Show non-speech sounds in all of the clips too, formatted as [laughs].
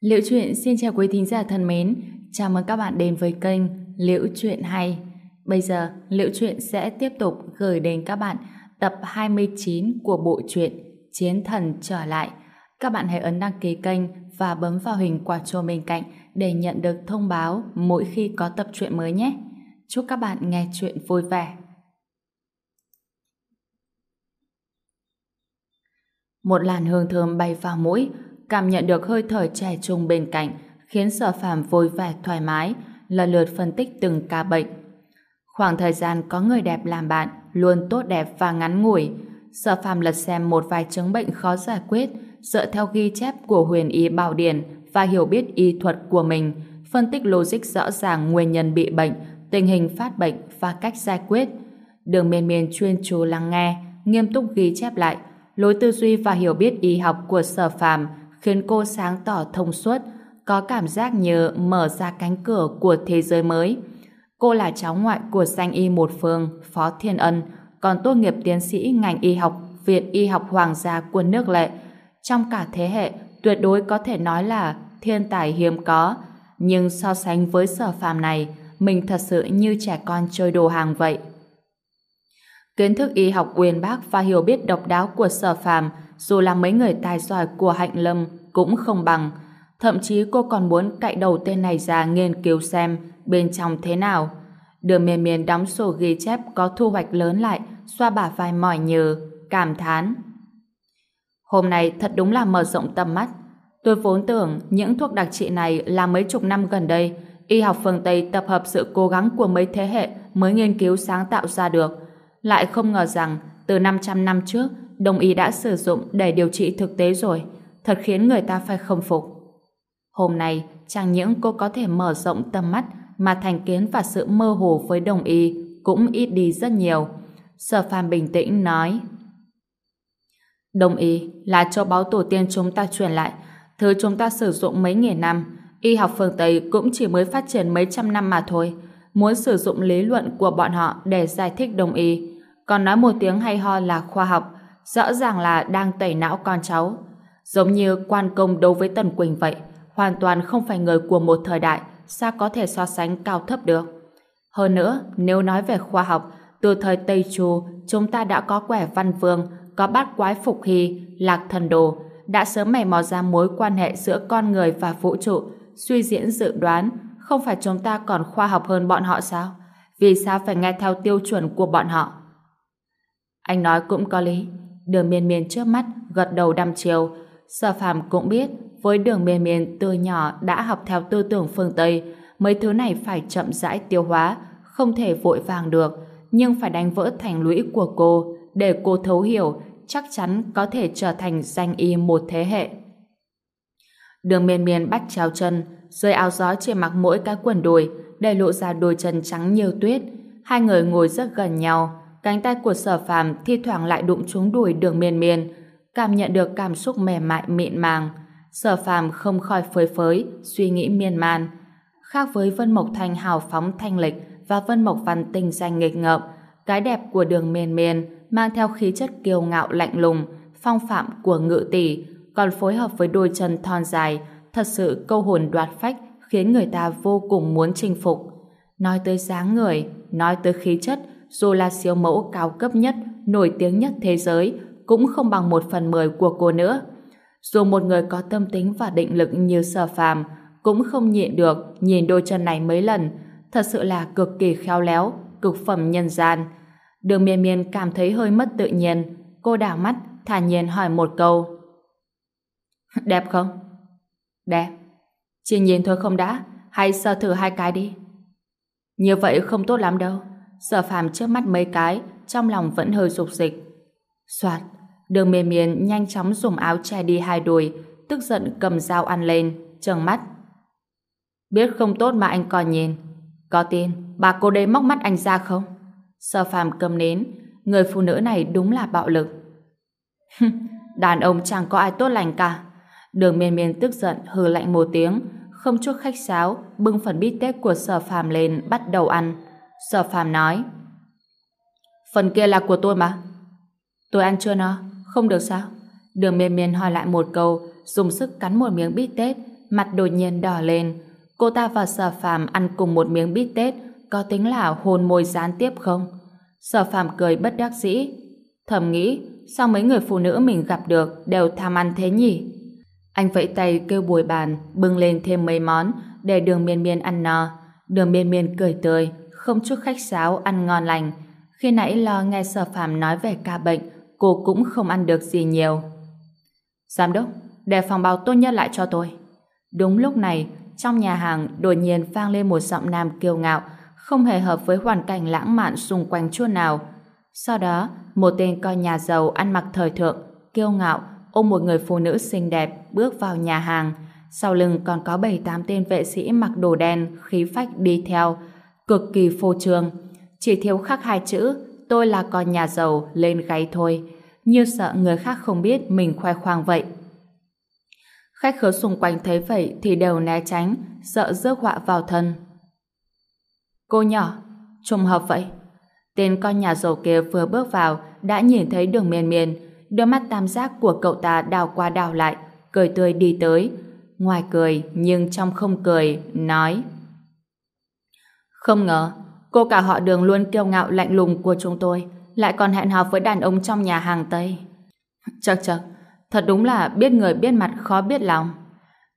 Liễu truyện xin chào quý thính giả thân mến, chào mừng các bạn đến với kênh Liễu truyện hay. Bây giờ, Liễu truyện sẽ tiếp tục gửi đến các bạn tập 29 của bộ truyện Chiến thần trở lại. Các bạn hãy ấn đăng ký kênh và bấm vào hình quả chuông bên cạnh để nhận được thông báo mỗi khi có tập truyện mới nhé. Chúc các bạn nghe truyện vui vẻ. Một làn hương thơm bay vào mũi, cảm nhận được hơi thở trẻ trung bên cạnh, khiến sở phàm vui vẻ thoải mái, lần lượt phân tích từng ca bệnh. Khoảng thời gian có người đẹp làm bạn luôn tốt đẹp và ngắn ngủi. Sở phàm lật xem một vài chứng bệnh khó giải quyết, dựa theo ghi chép của huyền y bảo điển và hiểu biết y thuật của mình, phân tích logic rõ ràng nguyên nhân bị bệnh, tình hình phát bệnh và cách giải quyết. Đường miên miên chuyên chú lắng nghe, nghiêm túc ghi chép lại, lối tư duy và hiểu biết y học của sở phàm khiến cô sáng tỏ thông suốt, có cảm giác như mở ra cánh cửa của thế giới mới. Cô là cháu ngoại của danh y một phương, Phó Thiên Ân, còn tốt nghiệp tiến sĩ ngành y học Viện Y học Hoàng gia của nước lệ. Trong cả thế hệ, tuyệt đối có thể nói là thiên tài hiếm có. Nhưng so sánh với sở phàm này, mình thật sự như trẻ con chơi đồ hàng vậy. Kiến thức y học uyên bác và hiểu biết độc đáo của sở phàm dù là mấy người tài giỏi của Hạnh Lâm cũng không bằng. Thậm chí cô còn muốn cậy đầu tên này ra nghiên cứu xem bên trong thế nào. Đường miền miền đóng sổ ghi chép có thu hoạch lớn lại, xoa bả vai mỏi nhừ, cảm thán. Hôm nay thật đúng là mở rộng tầm mắt. Tôi vốn tưởng những thuốc đặc trị này là mấy chục năm gần đây, y học phương Tây tập hợp sự cố gắng của mấy thế hệ mới nghiên cứu sáng tạo ra được. Lại không ngờ rằng từ 500 năm trước, đồng ý đã sử dụng để điều trị thực tế rồi, thật khiến người ta phải khâm phục. Hôm nay, chẳng những cô có thể mở rộng tầm mắt mà thành kiến và sự mơ hồ với đồng ý cũng ít đi rất nhiều. Sở phàm bình tĩnh nói Đồng ý là châu báu tổ tiên chúng ta truyền lại, thứ chúng ta sử dụng mấy nghìn năm, y học phương Tây cũng chỉ mới phát triển mấy trăm năm mà thôi. Muốn sử dụng lý luận của bọn họ để giải thích đồng ý, còn nói một tiếng hay ho là khoa học, rõ ràng là đang tẩy não con cháu. Giống như quan công đấu với Tần Quỳnh vậy, hoàn toàn không phải người của một thời đại, sao có thể so sánh cao thấp được. Hơn nữa, nếu nói về khoa học, từ thời Tây Chu, chúng ta đã có quẻ văn vương, có bát quái phục hy, lạc thần đồ, đã sớm mày mò ra mối quan hệ giữa con người và vũ trụ, suy diễn dự đoán, không phải chúng ta còn khoa học hơn bọn họ sao? Vì sao phải nghe theo tiêu chuẩn của bọn họ? Anh nói cũng có lý, Đường miên miên trước mắt gật đầu đăm chiều. Sở phàm cũng biết, với đường miên miên từ nhỏ đã học theo tư tưởng phương Tây, mấy thứ này phải chậm rãi tiêu hóa, không thể vội vàng được, nhưng phải đánh vỡ thành lũy của cô để cô thấu hiểu, chắc chắn có thể trở thành danh y một thế hệ. Đường miên miên bắt treo chân rơi áo gió chỉ mặc mỗi cái quần đùi, để lộ ra đôi chân trắng như tuyết hai người ngồi rất gần nhau cánh tay của sở phàm thi thoảng lại đụng trúng đùi đường miên miên, cảm nhận được cảm xúc mềm mại mịn màng. Sở phàm không khỏi phơi phới, suy nghĩ miên man. Khác với Vân Mộc thành hào phóng thanh lịch và Vân Mộc Văn tình danh nghịch ngợm, cái đẹp của đường miên miên mang theo khí chất kiêu ngạo lạnh lùng, phong phạm của ngự tỷ, còn phối hợp với đôi chân thon dài, thật sự câu hồn đoạt phách khiến người ta vô cùng muốn chinh phục. Nói tới dáng người, nói tới khí chất, dù là siêu mẫu cao cấp nhất, nổi tiếng nhất thế giới, cũng không bằng một phần mười của cô nữa. Dù một người có tâm tính và định lực như sở phàm, cũng không nhịn được nhìn đôi chân này mấy lần, thật sự là cực kỳ khéo léo, cực phẩm nhân gian. Đường miên miên cảm thấy hơi mất tự nhiên, cô đảo mắt, thản nhiên hỏi một câu. [laughs] Đẹp không? Đẹp. Chỉ nhìn thôi không đã, hay sơ thử hai cái đi. Như vậy không tốt lắm đâu. Sở phàm trước mắt mấy cái, trong lòng vẫn hơi dục dịch. Soạt, đường miền miên nhanh chóng dùng áo che đi hai đùi, tức giận cầm dao ăn lên, trừng mắt. Biết không tốt mà anh còn nhìn. Có tin, bà cô đây móc mắt anh ra không? Sở phàm cầm nến, người phụ nữ này đúng là bạo lực. Đàn ông chẳng có ai tốt lành cả. Đường miên miên tức giận hừ lạnh một tiếng, không chút khách sáo, bưng phần bít tết của sở phàm lên bắt đầu ăn. Sở phàm nói Phần kia là của tôi mà Tôi ăn chưa no Không được sao Đường miên miên hỏi lại một câu Dùng sức cắn một miếng bít tết mặt đột nhiên đỏ lên. Cô ta và Sở Phàm ăn cùng một miếng bít tết, có tính là hôn môi gián tiếp không? Sở Phàm cười bất đắc dĩ. Thầm nghĩ, sao mấy người phụ nữ mình gặp được đều tham ăn thế nhỉ? Anh vẫy tay kêu bùi bàn, bưng lên thêm mấy món để đường miên miên ăn no. Đường miên miên cười tươi, không chút khách sáo ăn ngon lành. Khi nãy lo nghe Sở Phàm nói về ca bệnh, cô cũng không ăn được gì nhiều. Giám đốc, để phòng báo tốt nhất lại cho tôi. Đúng lúc này, trong nhà hàng đột nhiên vang lên một giọng nam kiêu ngạo, không hề hợp với hoàn cảnh lãng mạn xung quanh chút nào. Sau đó, một tên coi nhà giàu ăn mặc thời thượng, kiêu ngạo, ôm một người phụ nữ xinh đẹp bước vào nhà hàng. Sau lưng còn có 7-8 tên vệ sĩ mặc đồ đen, khí phách đi theo, cực kỳ phô trương. Chỉ thiếu khắc hai chữ, tôi là con nhà giàu, lên gáy thôi. Như sợ người khác không biết mình khoe khoang vậy. Khách khứa xung quanh thấy vậy thì đều né tránh, sợ rước họa vào thân. Cô nhỏ, trùng hợp vậy. Tên con nhà giàu kia vừa bước vào đã nhìn thấy đường miền miền, đôi mắt tam giác của cậu ta đào qua đào lại, cười tươi đi tới. Ngoài cười, nhưng trong không cười, nói không ngờ, cô cả họ đường luôn kiêu ngạo lạnh lùng của chúng tôi, lại còn hẹn hò với đàn ông trong nhà hàng Tây. Chật chật, thật đúng là biết người biết mặt khó biết lòng.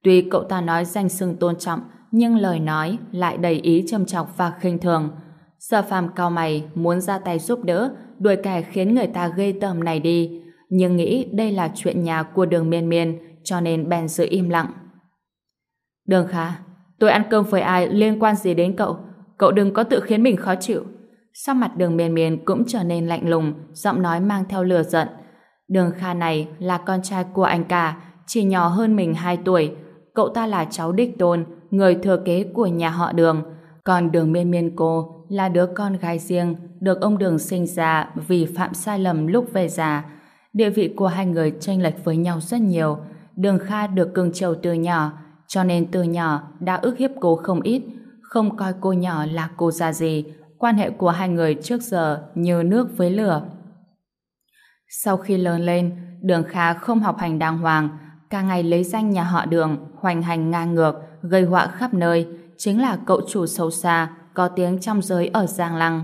Tuy cậu ta nói danh xưng tôn trọng, nhưng lời nói lại đầy ý châm chọc và khinh thường. Sở phàm cao mày muốn ra tay giúp đỡ, đuổi kẻ khiến người ta gây tởm này đi, nhưng nghĩ đây là chuyện nhà của đường miên miên, cho nên bèn giữ im lặng. Đường khá, tôi ăn cơm với ai liên quan gì đến cậu? Cậu đừng có tự khiến mình khó chịu. Sau mặt đường miên miên cũng trở nên lạnh lùng, giọng nói mang theo lửa giận. Đường Kha này là con trai của anh cả, chỉ nhỏ hơn mình 2 tuổi. Cậu ta là cháu đích tôn, người thừa kế của nhà họ đường. Còn đường miên miên cô là đứa con gái riêng, được ông đường sinh ra vì phạm sai lầm lúc về già. Địa vị của hai người tranh lệch với nhau rất nhiều. Đường Kha được cưng chiều từ nhỏ, cho nên từ nhỏ đã ức hiếp cô không ít, không coi cô nhỏ là cô già gì. Quan hệ của hai người trước giờ như nước với lửa. Sau khi lớn lên, Đường Kha không học hành đàng hoàng, cả ngày lấy danh nhà họ Đường, hoành hành ngang ngược, gây họa khắp nơi, chính là cậu chủ sâu xa, có tiếng trong giới ở Giang Lăng.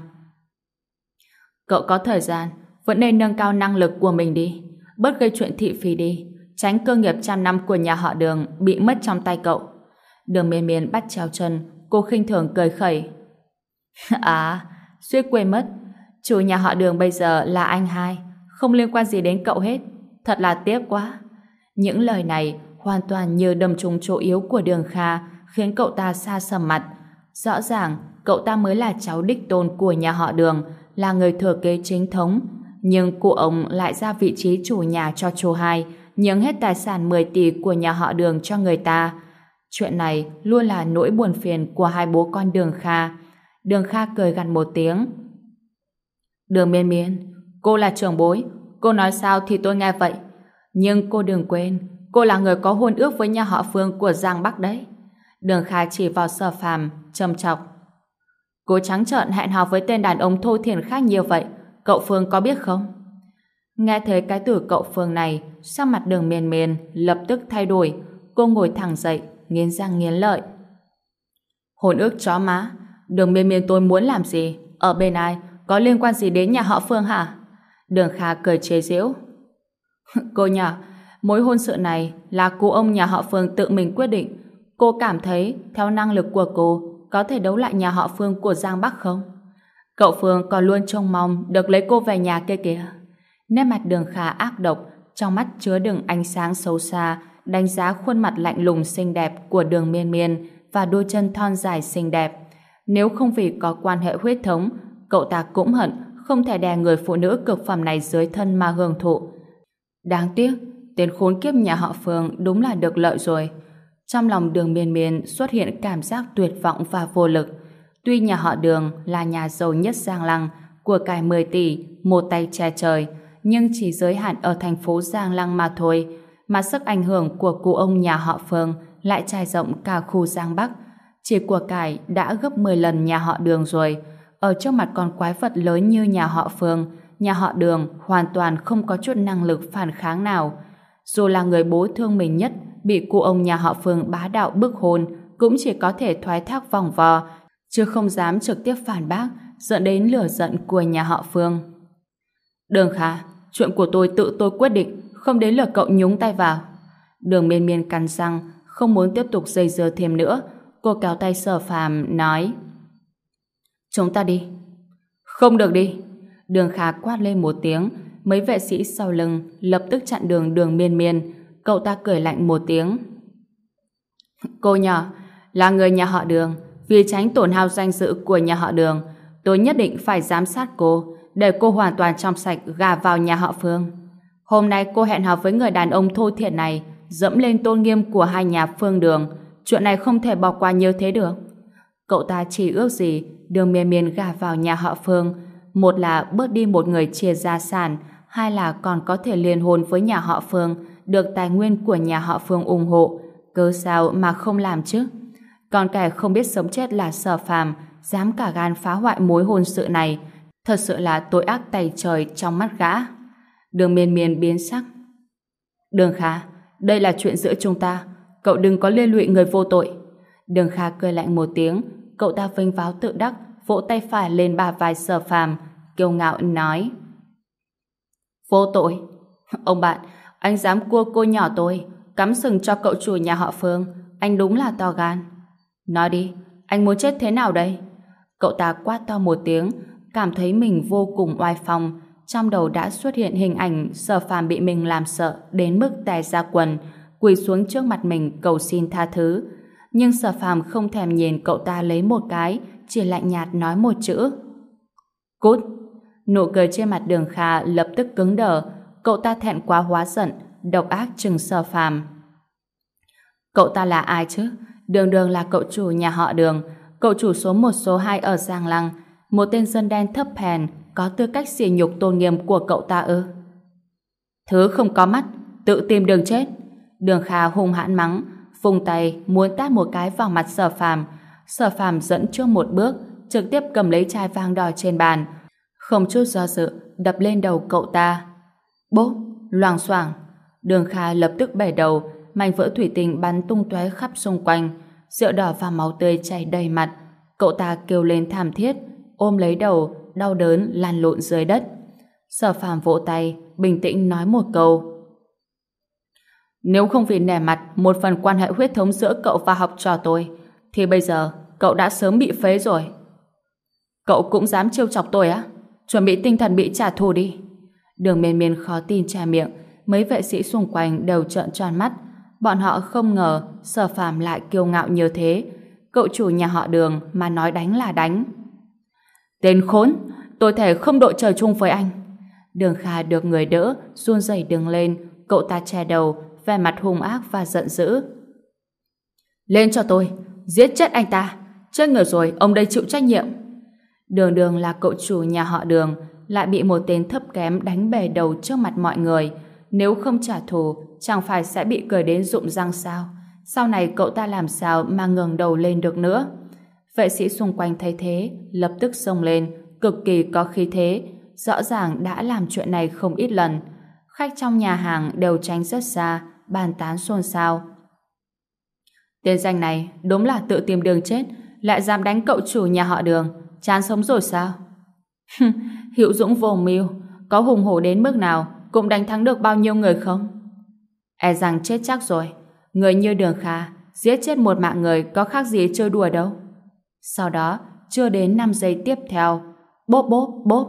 Cậu có thời gian, vẫn nên nâng cao năng lực của mình đi, bớt gây chuyện thị phi đi, tránh cơ nghiệp trăm năm của nhà họ Đường bị mất trong tay cậu. Đường miên miên bắt treo chân, cô khinh thường cười khẩy. [laughs] À, suýt quên mất, chủ nhà họ Đường bây giờ là anh hai, không liên quan gì đến cậu hết. Thật là tiếc quá. Những lời này hoàn toàn như đâm trúng chỗ yếu của Đường Kha, khiến cậu ta xa sầm mặt. Rõ ràng, cậu ta mới là cháu đích tôn của nhà họ Đường, là người thừa kế chính thống. Nhưng cụ ông lại ra vị trí chủ nhà cho chú hai, nhường hết tài sản 10 tỷ của nhà họ Đường cho người ta. Chuyện này luôn là nỗi buồn phiền của hai bố con Đường Kha. Đường Kha cười gằn một tiếng. Đường miên miên, cô là trưởng bối, cô nói sao thì tôi nghe vậy. Nhưng cô đừng quên, cô là người có hôn ước với nhà họ Phương của Giang Bắc đấy. Đường Kha chỉ vào sở phàm, trầm chọc. Cô trắng trợn hẹn hò với tên đàn ông thô thiển khác nhiều vậy, cậu Phương có biết không? Nghe thấy cái từ cậu Phương này, sắc mặt đường miền miền lập tức thay đổi, cô ngồi thẳng dậy, nghiến răng nghiến lợi. hồn ước chó má, đường miên miền tôi muốn làm gì? Ở bên ai? Có liên quan gì đến nhà họ Phương hả? Đường Kha cười chế giễu. [laughs] cô nhỏ, mối hôn sự này là cô ông nhà họ Phương tự mình quyết định, Cô cảm thấy theo năng lực của cô có thể đấu lại nhà họ Phương của Giang Bắc không? Cậu Phương còn luôn trông mong được lấy cô về nhà kia kìa. Nét mặt đường Kha ác độc, trong mắt chứa đựng ánh sáng xấu xa, đánh giá khuôn mặt lạnh lùng xinh đẹp của đường miên miên và đôi chân thon dài xinh đẹp. Nếu không vì có quan hệ huyết thống, cậu ta cũng hận không thể đè người phụ nữ cực phẩm này dưới thân mà hưởng thụ. Đáng tiếc, tên khốn kiếp nhà họ Phương đúng là được lợi rồi. Trong lòng đường miên miên xuất hiện cảm giác tuyệt vọng và vô lực. Tuy nhà họ đường là nhà giàu nhất Giang Lăng, của cải 10 tỷ, một tay che trời, nhưng chỉ giới hạn ở thành phố Giang Lăng mà thôi, mà sức ảnh hưởng của cụ ông nhà họ Phương lại trải rộng cả khu Giang Bắc. Chỉ của cải đã gấp 10 lần nhà họ đường rồi. Ở trước mặt con quái vật lớn như nhà họ Phương, nhà họ đường hoàn toàn không có chút năng lực phản kháng nào. Dù là người bố thương mình nhất bị cụ ông nhà họ Phương bá đạo bức hôn cũng chỉ có thể thoái thác vòng vò, chứ không dám trực tiếp phản bác, dẫn đến lửa giận của nhà họ Phương. Đường Khả, chuyện của tôi tự tôi quyết định, không đến lượt cậu nhúng tay vào. Đường miên miên cắn răng, không muốn tiếp tục dây dưa thêm nữa. Cô kéo tay sở phàm, nói Chúng ta đi. Không được đi. Đường khá quát lên một tiếng, mấy vệ sĩ sau lưng lập tức chặn đường đường miên miên. Cậu ta cười lạnh một tiếng. Cô nhỏ, là người nhà họ đường, vì tránh tổn hao danh dự của nhà họ đường, tôi nhất định phải giám sát cô, để cô hoàn toàn trong sạch gà vào nhà họ Phương. Hôm nay cô hẹn hò với người đàn ông thô thiện này, dẫm lên tôn nghiêm của hai nhà Phương đường. Chuyện này không thể bỏ qua như thế được. Cậu ta chỉ ước gì đường miên miên gả vào nhà họ Phương. Một là bớt đi một người chia gia sản, hai là còn có thể liên hôn với nhà họ Phương, được tài nguyên của nhà họ Phương ủng hộ. Cơ sao mà không làm chứ? Còn kẻ không biết sống chết là sở phàm, dám cả gan phá hoại mối hôn sự này. Thật sự là tội ác tày trời trong mắt gã. Đường miên miên biến sắc. Đường Kha, đây là chuyện giữa chúng ta. Cậu đừng có liên lụy người vô tội. Đường Kha cười lạnh một tiếng, cậu ta vinh váo tự đắc, vỗ tay phải lên bà vai sở phàm, kiêu ngạo nói. Vô tội. Ông bạn, anh dám cua cô nhỏ tôi, cắm sừng cho cậu chủ nhà họ Phương. Anh đúng là to gan. Nói đi, anh muốn chết thế nào đây? Cậu ta quát to một tiếng, cảm thấy mình vô cùng oai phong, trong đầu đã xuất hiện hình ảnh sở phàm bị mình làm sợ đến mức tè ra quần, quỳ xuống trước mặt mình cầu xin tha thứ. Nhưng sở phàm không thèm nhìn cậu ta lấy một cái, chỉ lạnh nhạt nói một chữ. Cút! Nụ cười trên mặt đường Kha lập tức cứng đờ, cậu ta thẹn quá hóa giận, độc ác chừng sở phàm. Cậu ta là ai chứ? Đường đường là cậu chủ nhà họ đường, cậu chủ số một số hai ở Giang Lăng, một tên dân đen thấp hèn, có tư cách xỉ nhục tôn nghiêm của cậu ta ư? Thứ không có mắt, tự tìm đường chết. Đường Kha hung hãn mắng, vùng tay muốn tát một cái vào mặt sở phàm. Sở phàm dẫn trước một bước, trực tiếp cầm lấy chai vang đỏ trên bàn. Không chút do dự, đập lên đầu cậu ta. Bốp, loảng xoảng Đường Kha lập tức bẻ đầu, mảnh vỡ thủy tinh bắn tung tóe khắp xung quanh. Rượu đỏ và máu tươi chảy đầy mặt. Cậu ta kêu lên thảm thiết, ôm lấy đầu, đau đớn lăn lộn dưới đất. Sở phàm vỗ tay, bình tĩnh nói một câu. Nếu không vì nẻ mặt một phần quan hệ huyết thống giữa cậu và học trò tôi, thì bây giờ cậu đã sớm bị phế rồi. Cậu cũng dám trêu chọc tôi á? Chuẩn bị tinh thần bị trả thù đi. Đường miên miên khó tin che miệng, mấy vệ sĩ xung quanh đều trợn tròn mắt. Bọn họ không ngờ sở phàm lại kiêu ngạo như thế. Cậu chủ nhà họ đường mà nói đánh là đánh. Tên khốn, tôi thể không đội trời chung với anh. Đường Kha được người đỡ, run rẩy đứng lên, cậu ta che đầu, vẻ mặt hung ác và giận dữ. Lên cho tôi, giết chết anh ta. Chết người rồi, ông đây chịu trách nhiệm. Đường đường là cậu chủ nhà họ đường, lại bị một tên thấp kém đánh bể đầu trước mặt mọi người. Nếu không trả thù, chẳng phải sẽ bị cười đến rụng răng sao? Sau này cậu ta làm sao mà ngừng đầu lên được nữa? Vệ sĩ xung quanh thấy thế, lập tức xông lên, cực kỳ có khí thế, rõ ràng đã làm chuyện này không ít lần. Khách trong nhà hàng đều tránh rất xa, bàn tán xôn xao. Tên danh này đúng là tự tìm đường chết, lại dám đánh cậu chủ nhà họ đường, chán sống rồi sao? Hiệu dũng vô mưu, có hùng hổ đến mức nào cũng đánh thắng được bao nhiêu người không? E rằng chết chắc rồi, người như đường kha, giết chết một mạng người có khác gì chơi đùa đâu. Sau đó, chưa đến 5 giây tiếp theo, bốp bốp bốp,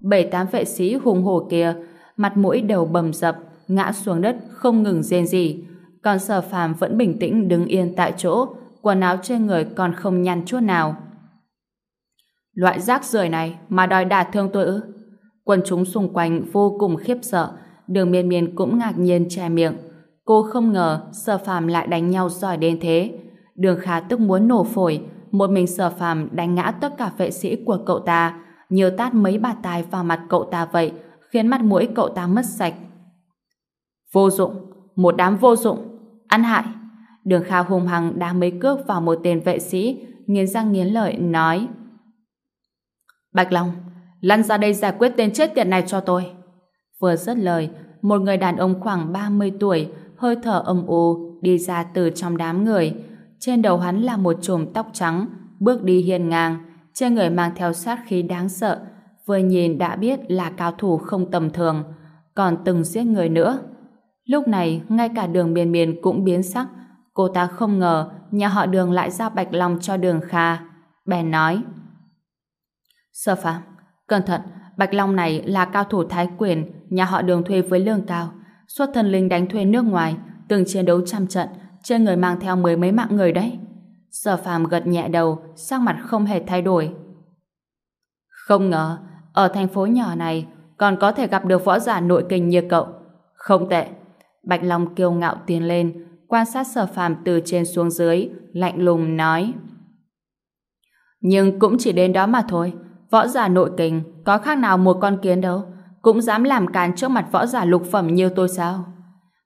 bảy tám vệ sĩ hùng hổ kia, mặt mũi đầu bầm dập, ngã xuống đất không ngừng rên gì. Còn sở phàm vẫn bình tĩnh đứng yên tại chỗ, quần áo trên người còn không nhăn chút nào. Loại rác rưởi này mà đòi đả thương tôi ư? Quần chúng xung quanh vô cùng khiếp sợ, đường miên miên cũng ngạc nhiên che miệng. Cô không ngờ sở phàm lại đánh nhau giỏi đến thế. Đường khá tức muốn nổ phổi, một mình sở phàm đánh ngã tất cả vệ sĩ của cậu ta, nhiều tát mấy bà tài vào mặt cậu ta vậy, khiến mặt mũi cậu ta mất sạch. Vô dụng, một đám vô dụng, ăn hại. Đường Kha hung hăng đá mấy cước vào một tên vệ sĩ, nghiến răng nghiến lợi nói Bạch Long, lăn ra đây giải quyết tên chết tiệt này cho tôi. Vừa dứt lời, một người đàn ông khoảng 30 tuổi, hơi thở âm u, đi ra từ trong đám người. Trên đầu hắn là một chùm tóc trắng, bước đi hiền ngang, trên người mang theo sát khí đáng sợ, vừa nhìn đã biết là cao thủ không tầm thường, còn từng giết người nữa. Lúc này, ngay cả đường miền miền cũng biến sắc, cô ta không ngờ nhà họ đường lại giao bạch long cho đường Kha. Bèn nói, Sơ phạm, cẩn thận, Bạch Long này là cao thủ thái quyền, nhà họ đường thuê với lương cao, xuất thần linh đánh thuê nước ngoài, từng chiến đấu trăm trận, trên người mang theo mười mấy mạng người đấy. Sở phàm gật nhẹ đầu, sắc mặt không hề thay đổi. Không ngờ, ở thành phố nhỏ này còn có thể gặp được võ giả nội kinh như cậu. Không tệ. Bạch Long kiêu ngạo tiến lên, quan sát sở phàm từ trên xuống dưới, lạnh lùng nói. Nhưng cũng chỉ đến đó mà thôi. Võ giả nội kinh có khác nào một con kiến đâu. Cũng dám làm càn trước mặt võ giả lục phẩm như tôi sao?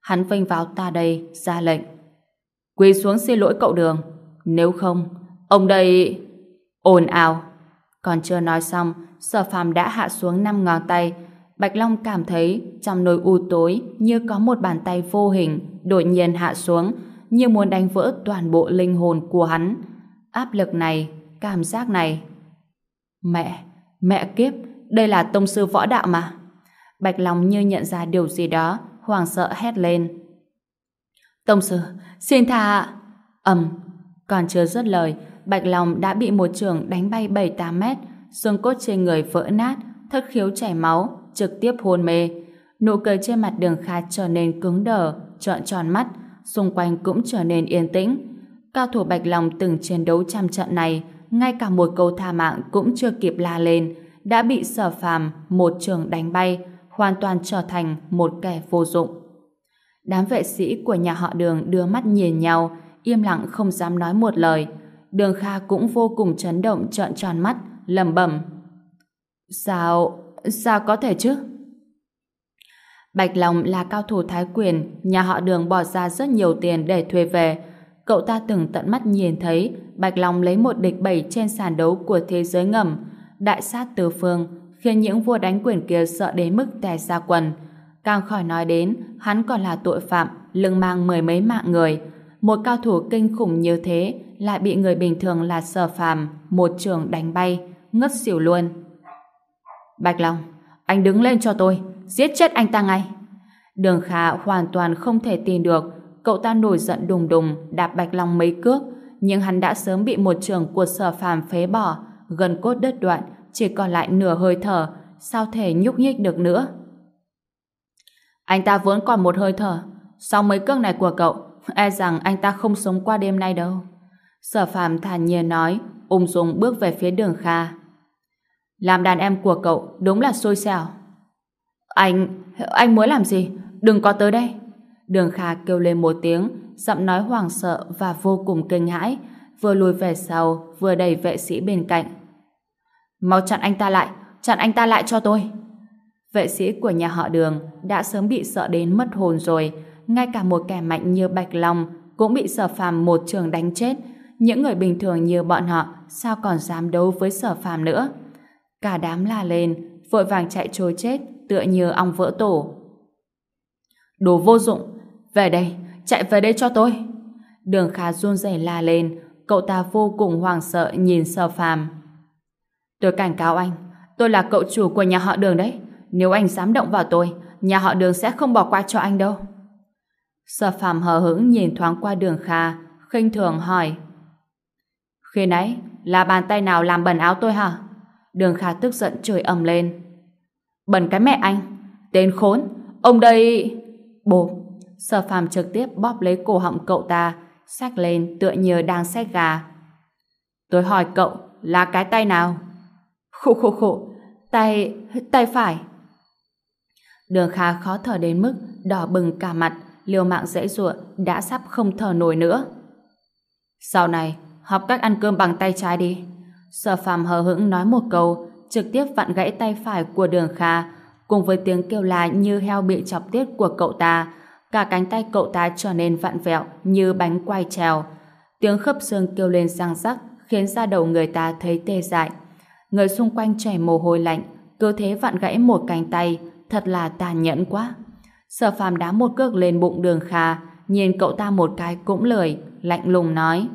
Hắn vênh vào ta đây, ra lệnh. Quỳ xuống xin lỗi cậu đường. Nếu không, ông đây... ồn ào. Còn chưa nói xong, sở phàm đã hạ xuống năm ngón tay. Bạch Long cảm thấy trong nồi u tối như có một bàn tay vô hình đột nhiên hạ xuống, như muốn đánh vỡ toàn bộ linh hồn của hắn. Áp lực này, cảm giác này. Mẹ, mẹ kiếp, đây là tông sư võ đạo mà. Bạch Long như nhận ra điều gì đó, hoàng sợ hét lên. Tông sư, xin tha... ầm, còn chưa dứt lời, Bạch Long đã bị một trường đánh bay 7-8 mét, xương cốt trên người vỡ nát, thất khiếu chảy máu, trực tiếp hôn mê. Nụ cười trên mặt đường Kha trở nên cứng đờ, trợn tròn mắt, xung quanh cũng trở nên yên tĩnh. Cao thủ Bạch Long từng chiến đấu trăm trận này, ngay cả một câu tha mạng cũng chưa kịp la lên, đã bị sở phàm một trường đánh bay, hoàn toàn trở thành một kẻ vô dụng. Đám vệ sĩ của nhà họ đường đưa mắt nhìn nhau, im lặng không dám nói một lời. Đường Kha cũng vô cùng chấn động trợn tròn mắt, lầm bẩm Sao, sao có thể chứ? Bạch Long là cao thủ thái quyền, nhà họ đường bỏ ra rất nhiều tiền để thuê về. Cậu ta từng tận mắt nhìn thấy Bạch Long lấy một địch bảy trên sàn đấu của thế giới ngầm, đại sát tứ phương, khiến những vua đánh quyền kia sợ đến mức tè ra quần. Càng khỏi nói đến, hắn còn là tội phạm, lưng mang mười mấy mạng người. Một cao thủ kinh khủng như thế lại bị người bình thường là sở phàm, một trường đánh bay, ngất xỉu luôn. Bạch Long, anh đứng lên cho tôi, giết chết anh ta ngay. Đường Khả hoàn toàn không thể tin được, cậu ta nổi giận đùng đùng, đạp Bạch Long mấy cước, nhưng hắn đã sớm bị một trường của sở phàm phế bỏ, gần cốt đứt đoạn, chỉ còn lại nửa hơi thở, sao thể nhúc nhích được nữa. Anh ta vốn còn một hơi thở, sau mấy cước này của cậu, e rằng anh ta không sống qua đêm nay đâu. Sở phàm thản nhiên nói, ung dung bước về phía đường Kha. Làm đàn em của cậu đúng là xôi xẻo. Anh, anh muốn làm gì? Đừng có tới đây. Đường Kha kêu lên một tiếng, giọng nói hoảng sợ và vô cùng kinh hãi, vừa lùi về sau, vừa đẩy vệ sĩ bên cạnh. Mau chặn anh ta lại, chặn anh ta lại cho tôi. Vệ sĩ của nhà họ đường đã sớm bị sợ đến mất hồn rồi, ngay cả một kẻ mạnh như Bạch Long cũng bị sở phàm một trường đánh chết. Những người bình thường như bọn họ sao còn dám đấu với sở phàm nữa. Cả đám la lên, vội vàng chạy trôi chết, tựa như ong vỡ tổ. Đồ vô dụng, về đây, chạy về đây cho tôi. Đường Khá run rẩy la lên, cậu ta vô cùng hoảng sợ nhìn sở phàm. Tôi cảnh cáo anh, tôi là cậu chủ của nhà họ đường đấy. Nếu anh dám động vào tôi, nhà họ đường sẽ không bỏ qua cho anh đâu. Sở phàm hờ hững nhìn thoáng qua đường Kha, khinh thường hỏi. Khi nãy, là bàn tay nào làm bẩn áo tôi hả? Đường Kha tức giận chửi ầm lên. Bẩn cái mẹ anh! Tên khốn! Ông đây... Bộp! Sở phàm trực tiếp bóp lấy cổ họng cậu ta, xách lên tựa như đang xách gà. Tôi hỏi cậu, là cái tay nào? Khổ khổ khổ! Tay... tay phải! Đường Kha khó thở đến mức đỏ bừng cả mặt, liều mạng dễ dụa đã sắp không thở nổi nữa. Sau này, học cách ăn cơm bằng tay trái đi. Sở phàm hờ hững nói một câu, trực tiếp vặn gãy tay phải của đường Kha, cùng với tiếng kêu la như heo bị chọc tiết của cậu ta, cả cánh tay cậu ta trở nên vặn vẹo như bánh quay trèo. Tiếng khớp xương kêu lên răng rắc khiến da đầu người ta thấy tê dại. Người xung quanh chảy mồ hôi lạnh, cứ thế vặn gãy một cánh tay, thật là tàn nhẫn quá. Sở phàm đá một cước lên bụng đường Kha, nhìn cậu ta một cái cũng lười, lạnh lùng nói.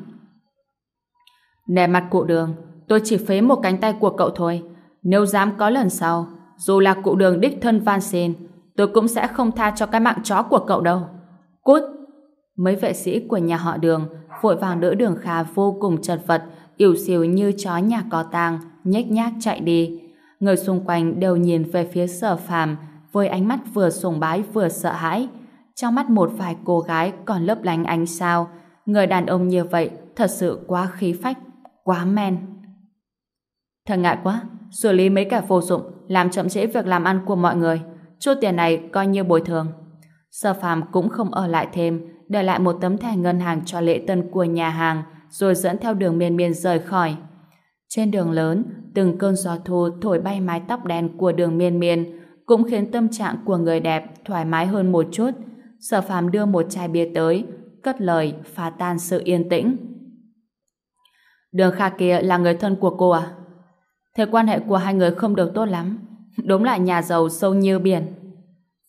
Nè mặt cụ đường, tôi chỉ phế một cánh tay của cậu thôi. Nếu dám có lần sau, dù là cụ đường đích thân van xin, tôi cũng sẽ không tha cho cái mạng chó của cậu đâu. Cút! Mấy vệ sĩ của nhà họ đường vội vàng đỡ đường Kha vô cùng chật vật, ỉu xìu như chó nhà có tang, nhếch nhác chạy đi. Người xung quanh đều nhìn về phía sở phàm với ánh mắt vừa sùng bái vừa sợ hãi. Trong mắt một vài cô gái còn lấp lánh ánh sao. Người đàn ông như vậy thật sự quá khí phách, quá men. Thật ngại quá, xử lý mấy kẻ vô dụng, làm chậm trễ việc làm ăn của mọi người. Chút tiền này coi như bồi thường. Sở phàm cũng không ở lại thêm, để lại một tấm thẻ ngân hàng cho lễ tân của nhà hàng, rồi dẫn theo đường miên miên rời khỏi. Trên đường lớn, từng cơn gió thu thổi bay mái tóc đen của đường miên miên, cũng khiến tâm trạng của người đẹp thoải mái hơn một chút. Sở phàm đưa một chai bia tới, cất lời phá tan sự yên tĩnh. Đường Kha kia là người thân của cô à? Thế quan hệ của hai người không được tốt lắm. Đúng là nhà giàu sâu như biển.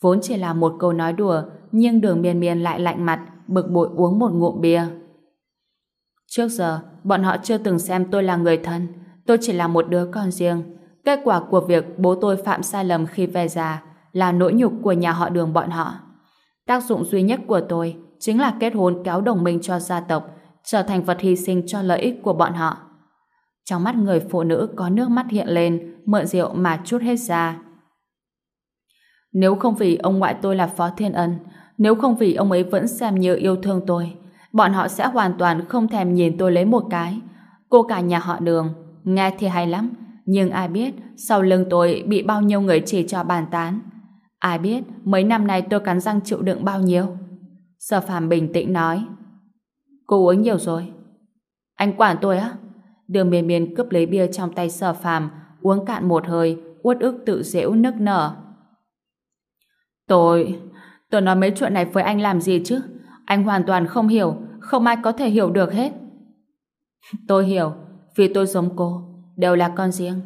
Vốn chỉ là một câu nói đùa, nhưng đường miên miên lại lạnh mặt, bực bội uống một ngụm bia. Trước giờ, bọn họ chưa từng xem tôi là người thân. Tôi chỉ là một đứa con riêng. Kết quả của việc bố tôi phạm sai lầm khi về già là nỗi nhục của nhà họ đường bọn họ. Tác dụng duy nhất của tôi chính là kết hôn kéo đồng minh cho gia tộc, trở thành vật hy sinh cho lợi ích của bọn họ. Trong mắt người phụ nữ có nước mắt hiện lên, mượn rượu mà chút hết ra. Nếu không vì ông ngoại tôi là Phó Thiên Ân, nếu không vì ông ấy vẫn xem như yêu thương tôi, bọn họ sẽ hoàn toàn không thèm nhìn tôi lấy một cái. Cô cả nhà họ đường, nghe thì hay lắm, nhưng ai biết sau lưng tôi bị bao nhiêu người chỉ cho bàn tán. Ai biết mấy năm nay tôi cắn răng chịu đựng bao nhiêu. Sở phàm bình tĩnh nói. Cô uống nhiều rồi. Anh quản tôi á? Đường miền miền cướp lấy bia trong tay sở phàm, uống cạn một hơi, uất ức tự dễu nức nở. Tôi... tôi nói mấy chuyện này với anh làm gì chứ? Anh hoàn toàn không hiểu, không ai có thể hiểu được hết. Tôi hiểu, vì tôi giống cô, đều là con riêng.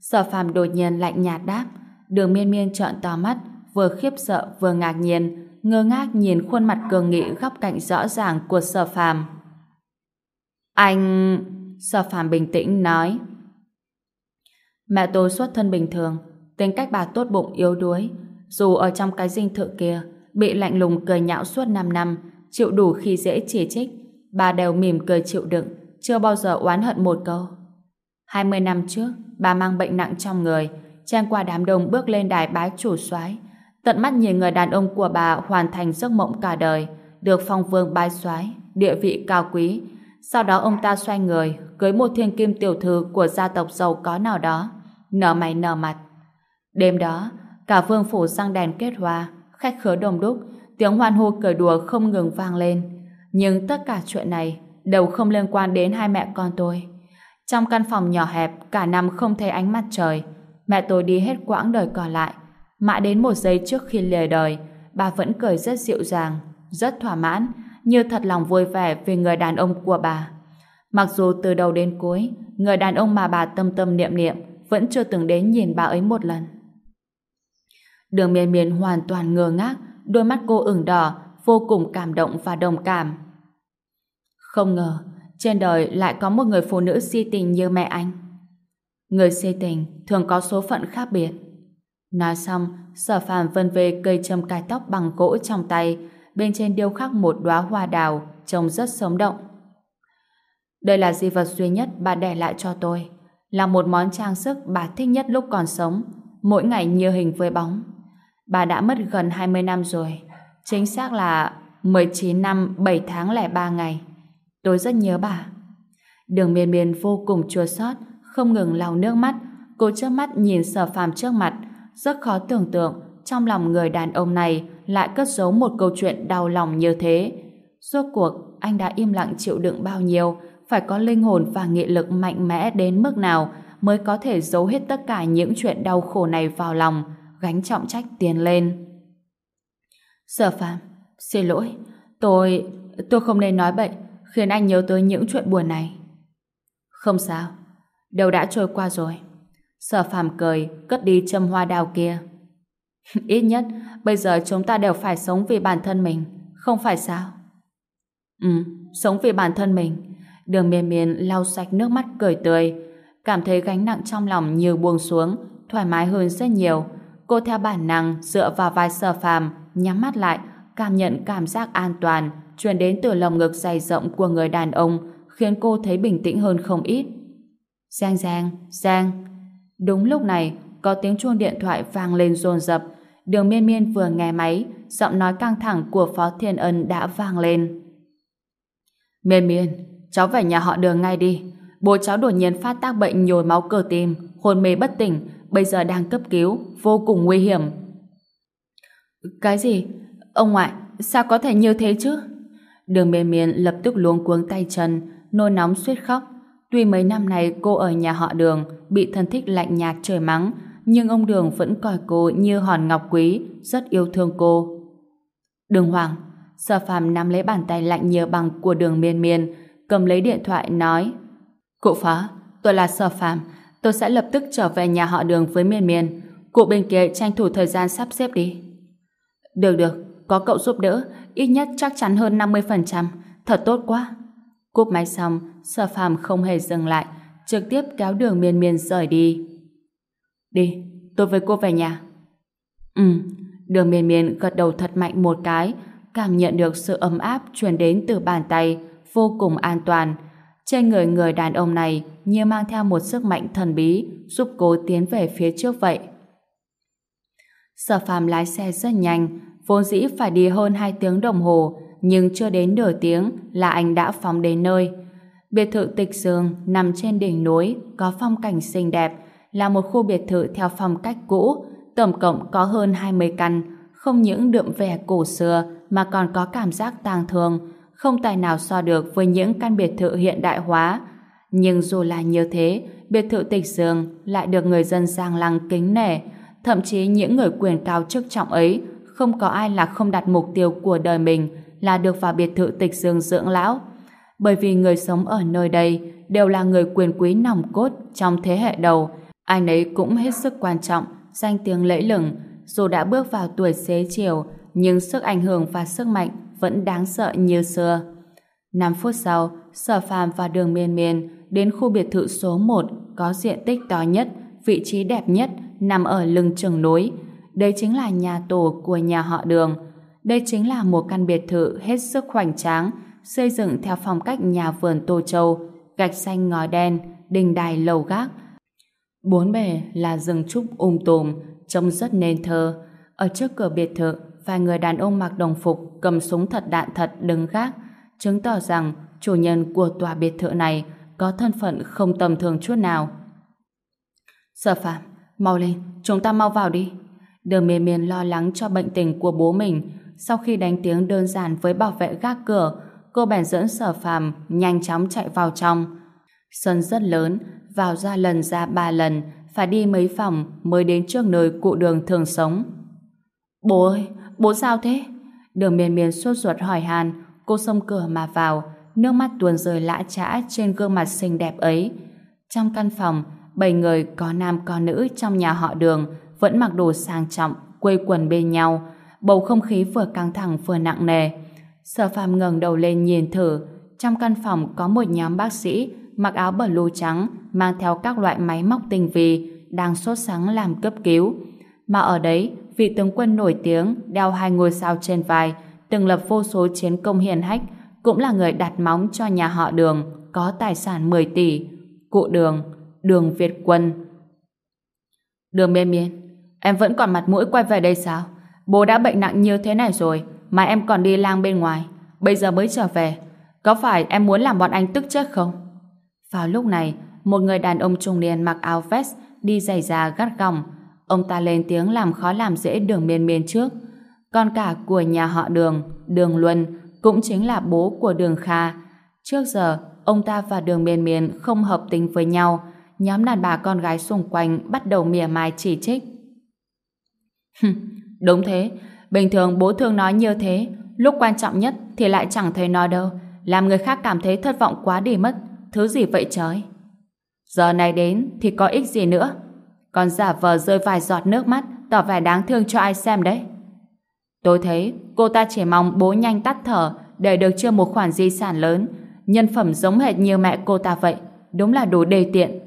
Sở phàm đột nhiên lạnh nhạt đáp, đường miên miên trợn to mắt, vừa khiếp sợ vừa ngạc nhiên, ngơ ngác nhìn khuôn mặt cường nghị góc cạnh rõ ràng của sở phàm. Anh... Sở phàm bình tĩnh nói. Mẹ tôi xuất thân bình thường, tính cách bà tốt bụng yếu đuối. Dù ở trong cái dinh thự kia, bị lạnh lùng cười nhạo suốt 5 năm, chịu đủ khi dễ chỉ trích, bà đều mỉm cười chịu đựng, chưa bao giờ oán hận một câu. 20 năm trước, bà mang bệnh nặng trong người, trang qua đám đông bước lên đài bái chủ soái tận mắt nhìn người đàn ông của bà hoàn thành giấc mộng cả đời, được phong vương bái soái địa vị cao quý. Sau đó ông ta xoay người, cưới một thiên kim tiểu thư của gia tộc giàu có nào đó, nở mày nở mặt. Đêm đó, cả vương phủ sang đèn kết hoa, khách khứa đông đúc, tiếng hoan hô cười đùa không ngừng vang lên. Nhưng tất cả chuyện này đều không liên quan đến hai mẹ con tôi. Trong căn phòng nhỏ hẹp, cả năm không thấy ánh mặt trời, mẹ tôi đi hết quãng đời còn lại. Mãi đến một giây trước khi lìa đời, bà vẫn cười rất dịu dàng, rất thỏa mãn, như thật lòng vui vẻ vì người đàn ông của bà. Mặc dù từ đầu đến cuối, người đàn ông mà bà tâm tâm niệm niệm vẫn chưa từng đến nhìn bà ấy một lần. Đường miên miên hoàn toàn ngơ ngác, đôi mắt cô ửng đỏ, vô cùng cảm động và đồng cảm. Không ngờ, trên đời lại có một người phụ nữ si tình như mẹ anh. Người si tình thường có số phận khác biệt. Nói xong, sở phàm vân về cây châm cài tóc bằng gỗ trong tay, bên trên điêu khắc một đóa hoa đào, trông rất sống động. Đây là di vật duy nhất bà để lại cho tôi, là một món trang sức bà thích nhất lúc còn sống, mỗi ngày như hình với bóng. Bà đã mất gần 20 năm rồi, chính xác là 19 năm 7 tháng lẻ 3 ngày. Tôi rất nhớ bà. Đường miên miên vô cùng chua xót, không ngừng lau nước mắt, cô trước mắt nhìn sở phàm trước mặt, rất khó tưởng tượng trong lòng người đàn ông này lại cất giấu một câu chuyện đau lòng như thế. Suốt cuộc, anh đã im lặng chịu đựng bao nhiêu, phải có linh hồn và nghị lực mạnh mẽ đến mức nào mới có thể giấu hết tất cả những chuyện đau khổ này vào lòng, gánh trọng trách tiến lên. Sở phàm, xin lỗi, tôi... tôi không nên nói bệnh, khiến anh nhớ tới những chuyện buồn này. Không sao, đều đã trôi qua rồi. Sở phàm cười, cất đi châm hoa đào kia. [laughs] Ít nhất, bây giờ chúng ta đều phải sống vì bản thân mình, không phải sao? Ừ, sống vì bản thân mình. Đường miền miên lau sạch nước mắt cười tươi. Cảm thấy gánh nặng trong lòng như buông xuống, thoải mái hơn rất nhiều. Cô theo bản năng dựa vào vai sở phàm, nhắm mắt lại, cảm nhận cảm giác an toàn truyền đến từ lồng ngực dày rộng của người đàn ông khiến cô thấy bình tĩnh hơn không ít. Giang Giang, Giang. Đúng lúc này, có tiếng chuông điện thoại vang lên rồn rập. Đường miên miên vừa nghe máy, giọng nói căng thẳng của Phó Thiên Ân đã vang lên. Miên miên, cháu về nhà họ đường ngay đi. Bố cháu đột nhiên phát tác bệnh nhồi máu cơ tim, hôn mê bất tỉnh, bây giờ đang cấp cứu, vô cùng nguy hiểm. Cái gì? Ông ngoại, sao có thể như thế chứ? Đường miên miên lập tức luống cuống tay chân, nôn nóng suýt khóc. Tuy mấy năm này cô ở nhà họ đường, bị thân thích lạnh nhạt trời mắng, nhưng ông đường vẫn coi cô như hòn ngọc quý, rất yêu thương cô. Đường Hoàng, Sở Phạm nắm lấy bàn tay lạnh như bằng của đường miên miên, cầm lấy điện thoại nói Cụ phó, tôi là Sở Phạm, tôi sẽ lập tức trở về nhà họ đường với miên miên. Cụ bên kia tranh thủ thời gian sắp xếp đi. Được được, có cậu giúp đỡ, ít nhất chắc chắn hơn 50%. Thật tốt quá. Cúp máy xong, sở phàm không hề dừng lại, trực tiếp kéo đường miên miên rời đi. Đi, tôi với cô về nhà. Ừ, đường miên miên gật đầu thật mạnh một cái, cảm nhận được sự ấm áp truyền đến từ bàn tay, vô cùng an toàn. Trên người người đàn ông này như mang theo một sức mạnh thần bí giúp cô tiến về phía trước vậy. Sở phàm lái xe rất nhanh, vốn dĩ phải đi hơn 2 tiếng đồng hồ, nhưng chưa đến nửa tiếng là anh đã phóng đến nơi. Biệt thự Tịch Dương nằm trên đỉnh núi, có phong cảnh xinh đẹp, là một khu biệt thự theo phong cách cũ, tổng cộng có hơn 20 căn, không những đượm vẻ cổ xưa mà còn có cảm giác tang thương, không tài nào so được với những căn biệt thự hiện đại hóa. Nhưng dù là như thế, biệt thự Tịch Dương lại được người dân Giang Lăng kính nể, thậm chí những người quyền cao chức trọng ấy không có ai là không đặt mục tiêu của đời mình là được vào biệt thự tịch dương dưỡng lão. Bởi vì người sống ở nơi đây đều là người quyền quý nòng cốt trong thế hệ đầu, ai nấy cũng hết sức quan trọng, danh tiếng lẫy lừng, dù đã bước vào tuổi xế chiều, nhưng sức ảnh hưởng và sức mạnh vẫn đáng sợ như xưa. 5 phút sau, Sở Phàm và Đường Miên Miên đến khu biệt thự số 1 có diện tích to nhất, vị trí đẹp nhất, nằm ở lưng chừng núi. Đây chính là nhà tổ của nhà họ Đường. Đây chính là một căn biệt thự hết sức hoành tráng, xây dựng theo phong cách nhà vườn Tô Châu, gạch xanh ngói đen, đình đài lầu gác. Bốn bề là rừng trúc um tùm, trông rất nên thơ. Ở trước cửa biệt thự, vài người đàn ông mặc đồng phục cầm súng thật đạn thật đứng gác, chứng tỏ rằng chủ nhân của tòa biệt thự này có thân phận không tầm thường chút nào. Sở phạm, mau lên, chúng ta mau vào đi. Đường miền miền lo lắng cho bệnh tình của bố mình. Sau khi đánh tiếng đơn giản với bảo vệ gác cửa, cô bèn dẫn sở phàm nhanh chóng chạy vào trong. Sân rất lớn, vào ra lần ra ba lần, phải đi mấy phòng mới đến trước nơi cụ đường thường sống. Bố ơi, bố sao thế? Đường miền miền sốt ruột hỏi hàn cô xông cửa mà vào, nước mắt tuôn rơi lã trã trên gương mặt xinh đẹp ấy. Trong căn phòng, bảy người có nam có nữ trong nhà họ đường vẫn mặc đồ sang trọng, quây quần bên nhau, bầu không khí vừa căng thẳng vừa nặng nề. Sở phàm ngẩng đầu lên nhìn thử, trong căn phòng có một nhóm bác sĩ mặc áo blue trắng, mang theo các loại máy móc tinh vi, đang sốt sáng làm cấp cứu. Mà ở đấy, vị tướng quân nổi tiếng đeo hai ngôi sao trên vai, từng lập vô số chiến công hiển hách, cũng là người đặt móng cho nhà họ Đường, có tài sản 10 tỷ. Cụ Đường, Đường Việt Quân. Đường Miên Miên, Em vẫn còn mặt mũi quay về đây sao? Bố đã bệnh nặng như thế này rồi mà em còn đi lang bên ngoài. Bây giờ mới trở về. Có phải em muốn làm bọn anh tức chết không? Vào lúc này, một người đàn ông trung niên mặc áo vest đi giày da gắt gỏng. Ông ta lên tiếng làm khó làm dễ đường miên miên trước. Con cả của nhà họ đường, đường Luân, cũng chính là bố của đường Kha. Trước giờ, ông ta và đường miên miên không hợp tính với nhau. Nhóm đàn bà con gái xung quanh bắt đầu mỉa mai chỉ trích. Đúng thế, bình thường bố thường nói như thế, lúc quan trọng nhất thì lại chẳng thấy nói đâu, làm người khác cảm thấy thất vọng quá đi mất, thứ gì vậy trời? Giờ này đến thì có ích gì nữa, còn giả vờ rơi vài giọt nước mắt, tỏ vẻ đáng thương cho ai xem đấy. Tôi thấy cô ta chỉ mong bố nhanh tắt thở để được chưa một khoản di sản lớn, nhân phẩm giống hệt như mẹ cô ta vậy, đúng là đồ đề tiện.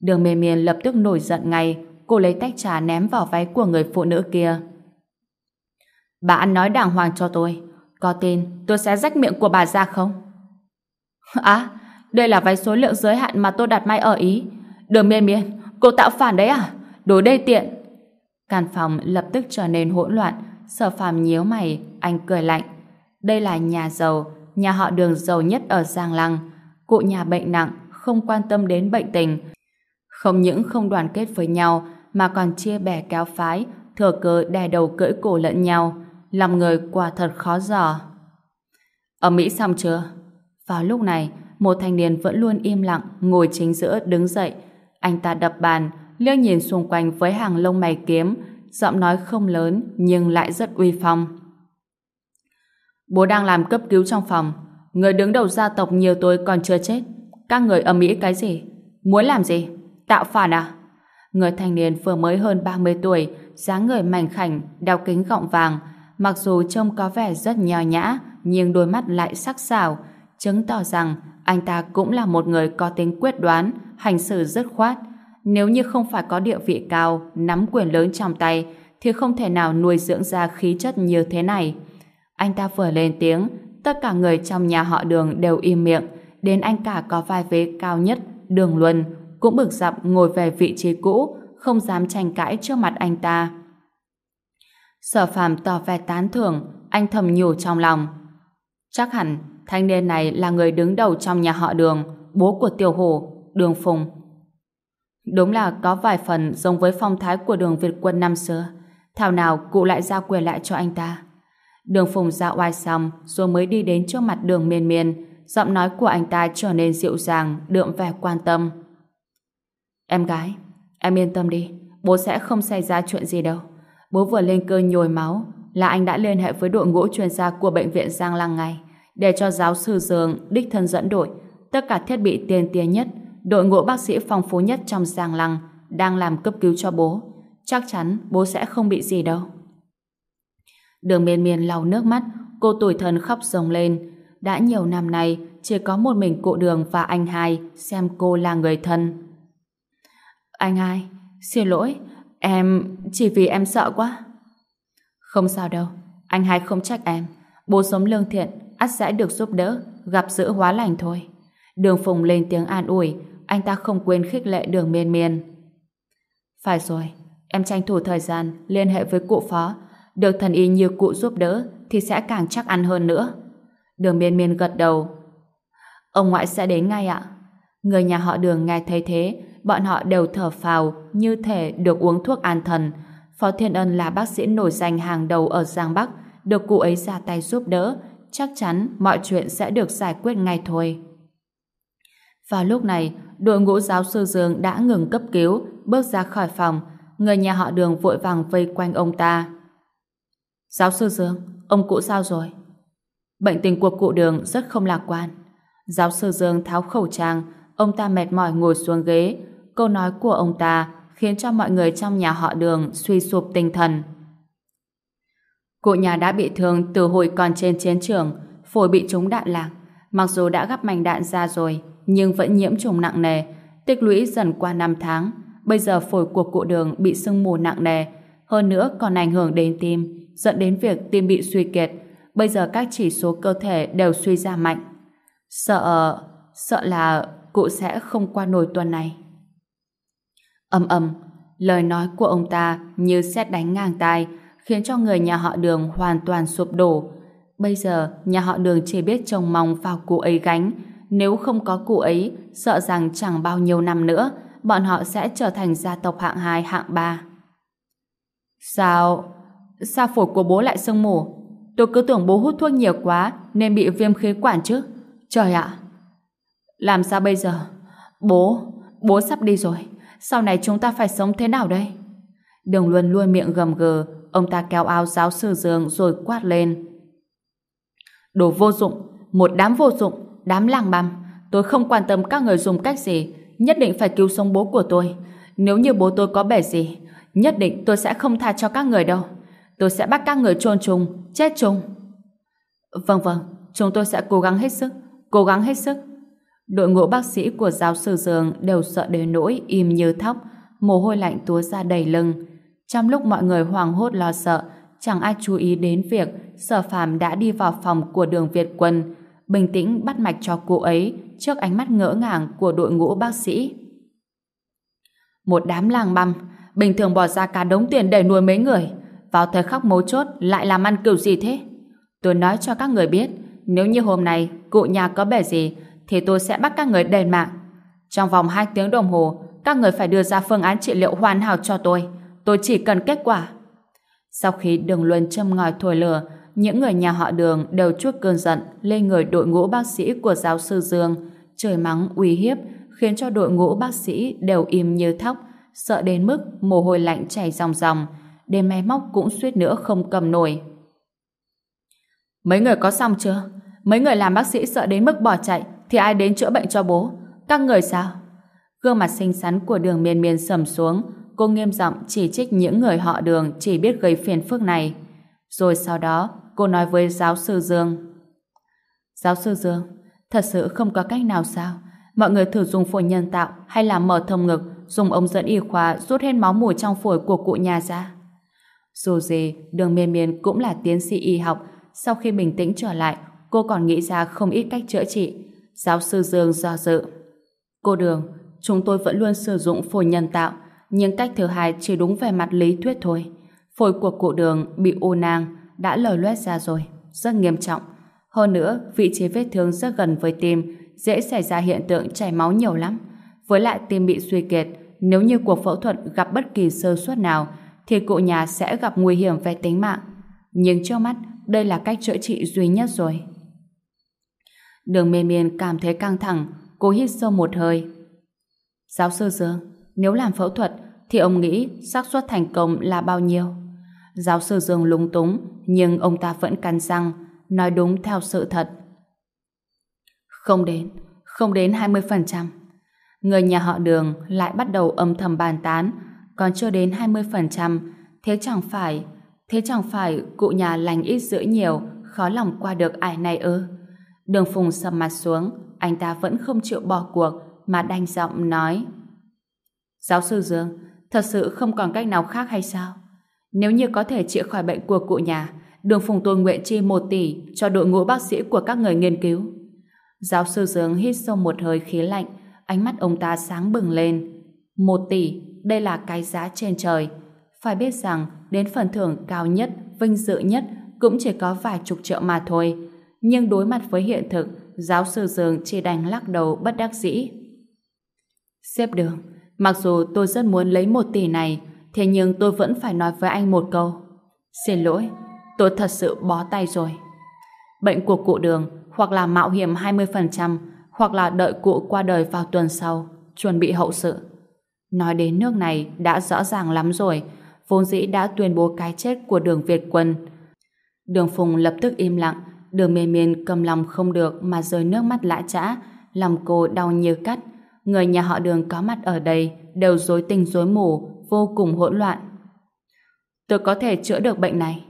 Đường mềm miền lập tức nổi giận ngay, cô lấy tách trà ném vào váy của người phụ nữ kia. Bà ăn nói đàng hoàng cho tôi, có tin tôi sẽ rách miệng của bà ra không? [laughs] À, đây là váy số lượng giới hạn mà tôi đặt may ở Ý. Đường miên miên, cô tạo phản đấy à? Đồ đê tiện. Căn phòng lập tức trở nên hỗn loạn, sở phàm nhíu mày, anh cười lạnh. Đây là nhà giàu, nhà họ đường giàu nhất ở Giang Lăng. Cụ nhà bệnh nặng, không quan tâm đến bệnh tình. Không những không đoàn kết với nhau, mà còn chia bè kéo phái, thừa cơ đè đầu cưỡi cổ lẫn nhau. Lòng người quả thật khó dò. Ở Mỹ xong chưa? Vào lúc này, một thanh niên vẫn luôn im lặng, ngồi chính giữa đứng dậy. Anh ta đập bàn, liếc nhìn xung quanh với hàng lông mày kiếm, giọng nói không lớn nhưng lại rất uy phong. Bố đang làm cấp cứu trong phòng, người đứng đầu gia tộc nhiều tôi còn chưa chết. Các người ở Mỹ cái gì? Muốn làm gì? Tạo phản à? Người thanh niên vừa mới hơn 30 tuổi, dáng người mảnh khảnh, đeo kính gọng vàng, mặc dù trông có vẻ rất nho nhã, nhưng đôi mắt lại sắc sảo, chứng tỏ rằng anh ta cũng là một người có tính quyết đoán, hành xử dứt khoát. Nếu như không phải có địa vị cao, nắm quyền lớn trong tay, thì không thể nào nuôi dưỡng ra khí chất như thế này. Anh ta vừa lên tiếng, tất cả người trong nhà họ đường đều im miệng, đến anh cả có vai vế cao nhất, đường luân, cũng bực dọc ngồi về vị trí cũ, không dám tranh cãi trước mặt anh ta. Sở phàm tỏ vẻ tán thưởng, anh thầm nhủ trong lòng. Chắc hẳn thanh niên này là người đứng đầu trong nhà họ đường, bố của tiểu hổ, đường phùng. Đúng là có vài phần giống với phong thái của đường Việt quân năm xưa. Thảo nào cụ lại giao quyền lại cho anh ta. Đường phùng ra oai xong rồi mới đi đến trước mặt đường miên miên. Giọng nói của anh ta trở nên dịu dàng, đượm vẻ quan tâm. Em gái, em yên tâm đi, bố sẽ không xảy ra chuyện gì đâu. Bố vừa lên cơn nhồi máu là anh đã liên hệ với đội ngũ chuyên gia của bệnh viện Giang Lăng ngay để cho giáo sư Dương đích thân dẫn đội tất cả thiết bị tiên tiến nhất đội ngũ bác sĩ phong phú nhất trong Giang Lăng đang làm cấp cứu cho bố. Chắc chắn bố sẽ không bị gì đâu. Đường miên miên lau nước mắt cô tủi thân khóc rồng lên đã nhiều năm nay chỉ có một mình cụ đường và anh hai xem cô là người thân. Anh hai, xin lỗi, em chỉ vì em sợ quá. Không sao đâu, anh hai không trách em. Bố sống lương thiện, ắt sẽ được giúp đỡ, gặp dữ hóa lành thôi. Đường Phùng lên tiếng an ủi, anh ta không quên khích lệ đường miên miên. Phải rồi, em tranh thủ thời gian liên hệ với cụ phó, được thần y như cụ giúp đỡ thì sẽ càng chắc ăn hơn nữa. Đường miên miên gật đầu. Ông ngoại sẽ đến ngay ạ. Người nhà họ đường nghe thấy thế, bọn họ đều thở phào như thể được uống thuốc an thần. Phó Thiên Ân là bác sĩ nổi danh hàng đầu ở Giang Bắc, được cụ ấy ra tay giúp đỡ, chắc chắn mọi chuyện sẽ được giải quyết ngay thôi. Vào lúc này, đội ngũ giáo sư Dương đã ngừng cấp cứu, bước ra khỏi phòng. Người nhà họ đường vội vàng vây quanh ông ta. Giáo sư Dương, ông cụ sao rồi? Bệnh tình của cụ đường rất không lạc quan. Giáo sư Dương tháo khẩu trang, ông ta mệt mỏi ngồi xuống ghế. Câu nói của ông ta khiến cho mọi người trong nhà họ đường suy sụp tinh thần. Cụ nhà đã bị thương từ hồi còn trên chiến trường, phổi bị trúng đạn lạc. Mặc dù đã gắp mảnh đạn ra rồi, nhưng vẫn nhiễm trùng nặng nề, tích lũy dần qua năm tháng. Bây giờ phổi của cụ đường bị sưng mù nặng nề, hơn nữa còn ảnh hưởng đến tim, dẫn đến việc tim bị suy kiệt. Bây giờ các chỉ số cơ thể đều suy ra mạnh. Sợ, sợ là cụ sẽ không qua nổi tuần này. Âm ầm, lời nói của ông ta như xét đánh ngang tai, khiến cho người nhà họ đường hoàn toàn sụp đổ. Bây giờ, nhà họ đường chỉ biết trông mong vào cụ ấy gánh, nếu không có cụ ấy, sợ rằng chẳng bao nhiêu năm nữa, bọn họ sẽ trở thành gia tộc hạng 2, hạng 3. Sao? Sao phổi của bố lại sưng mù? Tôi cứ tưởng bố hút thuốc nhiều quá nên bị viêm khí quản chứ. Trời ạ! Làm sao bây giờ? Bố, bố sắp đi rồi. Sau này chúng ta phải sống thế nào đây? Đường Luân luôn miệng gầm gừ, ông ta kéo áo giáo sư Dương rồi quát lên. Đồ vô dụng, một đám vô dụng, Đám làng băm, tôi không quan tâm các người dùng cách gì, nhất định phải cứu sống bố của tôi. Nếu như bố tôi có bể gì, nhất định tôi sẽ không tha cho các người đâu. Tôi sẽ bắt các người chôn chung, chết chung. Vâng vâng, chúng tôi sẽ cố gắng hết sức, cố gắng hết sức. Đội ngũ bác sĩ của giáo sư Dương đều sợ đến nỗi im như thóc, mồ hôi lạnh túa ra đầy lưng. Trong lúc mọi người hoảng hốt lo sợ, chẳng ai chú ý đến việc Sở Phàm đã đi vào phòng của Đường Việt Quân, bình tĩnh bắt mạch cho cô ấy trước ánh mắt ngỡ ngàng của đội ngũ bác sĩ. Một đám làng băm, bình thường bỏ ra cả đống tiền để nuôi mấy người, vào thời khắc mấu chốt lại làm ăn kiểu gì thế? Tôi nói cho các người biết, nếu như hôm nay cụ nhà có bể gì, thì tôi sẽ bắt các người đền mạng. Trong vòng 2 tiếng đồng hồ, các người phải đưa ra phương án trị liệu hoàn hảo cho tôi. Tôi chỉ cần kết quả. Sau khi đường luân châm ngòi thổi lửa, những người nhà họ đường đều chuốc cơn giận lên người đội ngũ bác sĩ của giáo sư Dương, trời mắng uy hiếp, khiến cho đội ngũ bác sĩ đều im như thóc, sợ đến mức mồ hôi lạnh chảy ròng ròng, đến máy móc cũng suýt nữa không cầm nổi. Mấy người có xong chưa? Mấy người làm bác sĩ sợ đến mức bỏ chạy, thì ai đến chữa bệnh cho bố? Các người sao? Gương mặt xinh xắn của đường miên miên sầm xuống, cô nghiêm giọng chỉ trích những người họ đường chỉ biết gây phiền phức này. Rồi sau đó, cô nói với giáo sư Dương. Giáo sư Dương, thật sự không có cách nào sao? Mọi người thử dùng phổi nhân tạo hay là mở thông ngực, dùng ống dẫn y khoa rút hết máu mùi trong phổi của cụ nhà ra. Dù gì, đường miên miên cũng là tiến sĩ y học, sau khi bình tĩnh trở lại, cô còn nghĩ ra không ít cách chữa trị. Giáo sư Dương do dự. Cô Đường, chúng tôi vẫn luôn sử dụng phổi nhân tạo, nhưng cách thứ hai chỉ đúng về mặt lý thuyết thôi. Phổi của cụ Đường bị u nang, đã lở loét ra rồi, rất nghiêm trọng. Hơn nữa, vị trí vết thương rất gần với tim, dễ xảy ra hiện tượng chảy máu nhiều lắm. Với lại tim bị suy kiệt, nếu như cuộc phẫu thuật gặp bất kỳ sơ suất nào, thì cụ nhà sẽ gặp nguy hiểm về tính mạng. Nhưng trước mắt, đây là cách chữa trị duy nhất rồi. Đường miên miên cảm thấy căng thẳng, cô hít sâu một hơi. Giáo sư Dương, nếu làm phẫu thuật, thì ông nghĩ xác suất thành công là bao nhiêu? Giáo sư Dương lúng túng, nhưng ông ta vẫn cắn răng, nói đúng theo sự thật. Không đến, không đến 20%. Người nhà họ đường lại bắt đầu âm thầm bàn tán, còn chưa đến 20%, thế chẳng phải, thế chẳng phải cụ nhà lành ít giữ nhiều, khó lòng qua được ải này ư. Đường Phùng sầm mặt xuống, anh ta vẫn không chịu bỏ cuộc, mà đanh giọng nói. Giáo sư Dương, thật sự không còn cách nào khác hay sao? Nếu như có thể chữa khỏi bệnh của cụ nhà, đường Phùng tôi nguyện chi một tỷ cho đội ngũ bác sĩ của các người nghiên cứu. Giáo sư Dương hít sâu một hơi khí lạnh, ánh mắt ông ta sáng bừng lên. Một tỷ, đây là cái giá trên trời. Phải biết rằng, đến phần thưởng cao nhất, vinh dự nhất cũng chỉ có vài chục triệu mà thôi. Nhưng đối mặt với hiện thực, giáo sư Dương chỉ đành lắc đầu bất đắc dĩ. Xếp đường, mặc dù tôi rất muốn lấy một tỷ này, thế nhưng tôi vẫn phải nói với anh một câu. Xin lỗi, tôi thật sự bó tay rồi. Bệnh của cụ đường hoặc là mạo hiểm 20%, hoặc là đợi cụ qua đời vào tuần sau, chuẩn bị hậu sự. Nói đến nước này đã rõ ràng lắm rồi, vốn dĩ đã tuyên bố cái chết của đường Việt quân. Đường Phùng lập tức im lặng, đường miên miên cầm lòng không được mà rơi nước mắt lã trã, lòng cô đau như cắt. Người nhà họ đường có mặt ở đây đều rối tinh rối mù, vô cùng hỗn loạn. Tôi có thể chữa được bệnh này.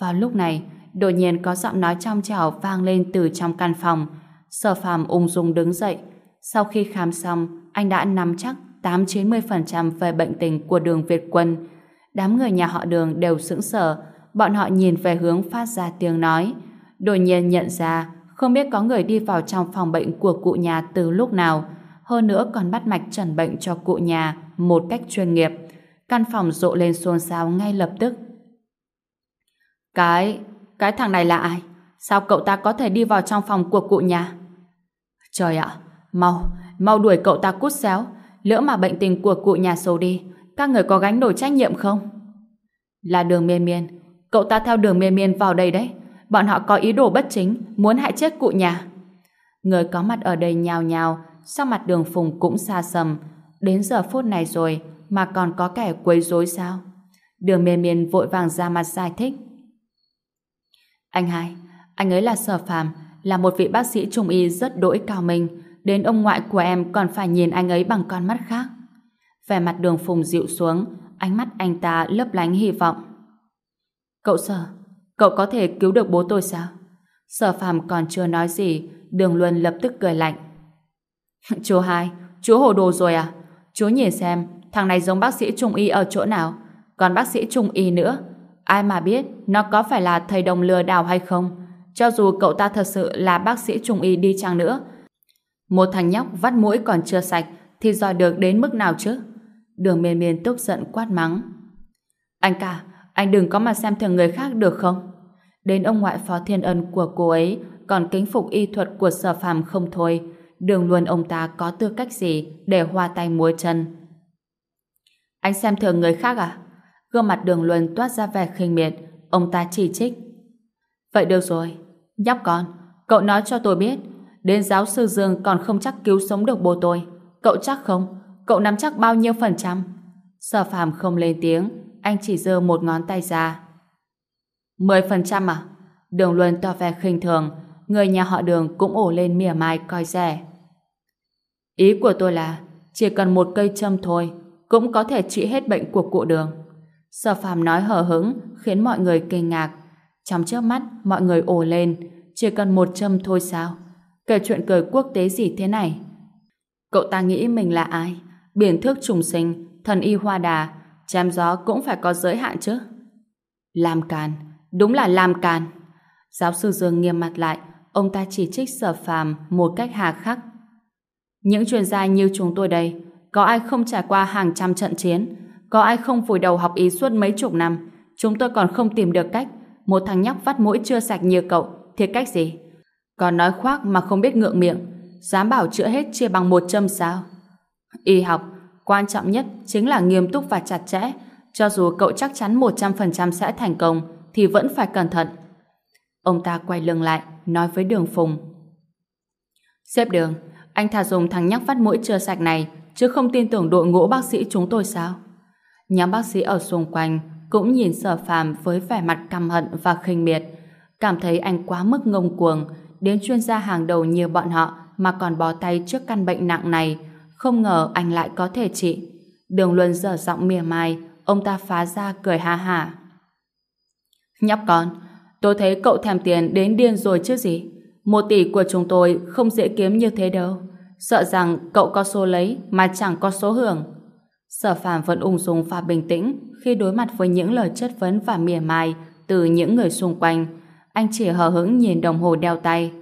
Vào lúc này, đột nhiên có giọng nói trong trẻo vang lên từ trong căn phòng. Sở phàm ung dung đứng dậy. Sau khi khám xong, anh đã nắm chắc 8-90% về bệnh tình của đường Việt Quân. Đám người nhà họ đường đều sững sờ, bọn họ nhìn về hướng phát ra tiếng nói. Đột nhiên nhận ra, không biết có người đi vào trong phòng bệnh của cụ nhà từ lúc nào, hơn nữa còn bắt mạch trần bệnh cho cụ nhà một cách chuyên nghiệp. Căn phòng rộ lên xôn xao ngay lập tức. Cái, cái thằng này là ai? Sao cậu ta có thể đi vào trong phòng của cụ nhà? Trời ạ, mau, mau đuổi cậu ta cút xéo. Lỡ mà bệnh tình của cụ nhà xấu đi, các người có gánh nổi trách nhiệm không? Là đường miên miên. Cậu ta theo đường miên miên vào đây đấy. Bọn họ có ý đồ bất chính, muốn hại chết cụ nhà. Người có mặt ở đây nhào nhào, sao mặt đường phùng cũng xa sầm. Đến giờ phút này rồi, mà còn có kẻ quấy rối sao? Đường miên miên vội vàng ra mặt giải thích. Anh hai, anh ấy là Sở Phàm, là một vị bác sĩ trung y rất đỗi cao minh, đến ông ngoại của em còn phải nhìn anh ấy bằng con mắt khác. Vẻ mặt đường phùng dịu xuống, ánh mắt anh ta lấp lánh hy vọng. Cậu Sở, cậu có thể cứu được bố tôi sao? Sở phàm còn chưa nói gì, đường luân lập tức cười lạnh. [laughs] chú hai, chú hồ đồ rồi à? Chú nhìn xem, thằng này giống bác sĩ trung y ở chỗ nào? Còn bác sĩ trung y nữa, ai mà biết nó có phải là thầy đồng lừa đảo hay không? Cho dù cậu ta thật sự là bác sĩ trung y đi chăng nữa, một thằng nhóc vắt mũi còn chưa sạch thì giỏi được đến mức nào chứ? Đường miên miên tức giận quát mắng. Anh cả, anh đừng có mà xem thường người khác được không? Đến ông ngoại phó thiên ân của cô ấy còn kính phục y thuật của sở phàm không thôi. Đường luôn ông ta có tư cách gì để hoa tay múa chân. Anh xem thường người khác à? Gương mặt đường luân toát ra vẻ khinh miệt, ông ta chỉ trích. Vậy được rồi, nhóc con, cậu nói cho tôi biết, đến giáo sư Dương còn không chắc cứu sống được bố tôi. Cậu chắc không? Cậu nắm chắc bao nhiêu phần trăm? Sở phàm không lên tiếng, anh chỉ giơ một ngón tay ra. Mười phần trăm à? Đường Luân tỏ vẻ khinh thường, người nhà họ đường cũng ổ lên mỉa mai coi rẻ. Ý của tôi là, chỉ cần một cây châm thôi, cũng có thể trị hết bệnh của cụ đường. Sở phàm nói hờ hững, khiến mọi người kinh ngạc. Trong trước mắt, mọi người ồ lên, chỉ cần một châm thôi sao? Kể chuyện cười quốc tế gì thế này? Cậu ta nghĩ mình là ai? Biển thước trùng sinh, thần y hoa đà, chém gió cũng phải có giới hạn chứ. Làm càn, đúng là làm càn. Giáo sư Dương nghiêm mặt lại, ông ta chỉ trích sở phàm một cách hà khắc. Những chuyên gia như chúng tôi đây, có ai không trải qua hàng trăm trận chiến, có ai không vùi đầu học ý suốt mấy chục năm, chúng tôi còn không tìm được cách. Một thằng nhóc vắt mũi chưa sạch như cậu, thì cách gì? Còn nói khoác mà không biết ngượng miệng, dám bảo chữa hết chia bằng một châm sao? Y học, quan trọng nhất chính là nghiêm túc và chặt chẽ. Cho dù cậu chắc chắn 100% sẽ thành công, thì vẫn phải cẩn thận. Ông ta quay lưng lại, nói với đường phùng. Xếp đường, anh thà dùng thằng nhóc phát mũi chưa sạch này, chứ không tin tưởng đội ngũ bác sĩ chúng tôi sao? Nhóm bác sĩ ở xung quanh cũng nhìn sở phàm với vẻ mặt căm hận và khinh miệt, cảm thấy anh quá mức ngông cuồng, đến chuyên gia hàng đầu như bọn họ mà còn bó tay trước căn bệnh nặng này, không ngờ anh lại có thể trị. Đường Luân dở giọng mỉa mai, ông ta phá ra cười ha hả. Nhóc con, tôi thấy cậu thèm tiền đến điên rồi chứ gì. Một tỷ của chúng tôi không dễ kiếm như thế đâu. Sợ rằng cậu có số lấy mà chẳng có số hưởng. Sở phàm vẫn ung dung và bình tĩnh khi đối mặt với những lời chất vấn và mỉa mai từ những người xung quanh. Anh chỉ hờ hững nhìn đồng hồ đeo tay.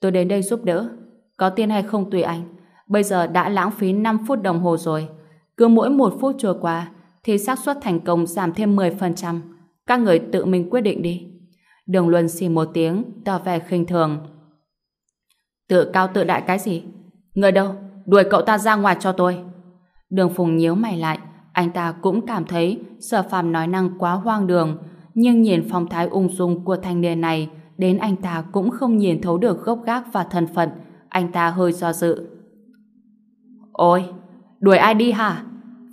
Tôi đến đây giúp đỡ. Có tiền hay không tùy anh. Bây giờ đã lãng phí 5 phút đồng hồ rồi. Cứ mỗi một phút trôi qua thì xác suất thành công giảm thêm 10%. Các người tự mình quyết định đi. Đường Luân xì một tiếng, tỏ vẻ khinh thường. Tự cao tự đại cái gì? Người đâu? Đuổi cậu ta ra ngoài cho tôi. Đường Phùng nhíu mày lại, anh ta cũng cảm thấy sở phàm nói năng quá hoang đường, nhưng nhìn phong thái ung dung của thanh niên này, đến anh ta cũng không nhìn thấu được gốc gác và thân phận, anh ta hơi do dự. Ôi, đuổi ai đi hả?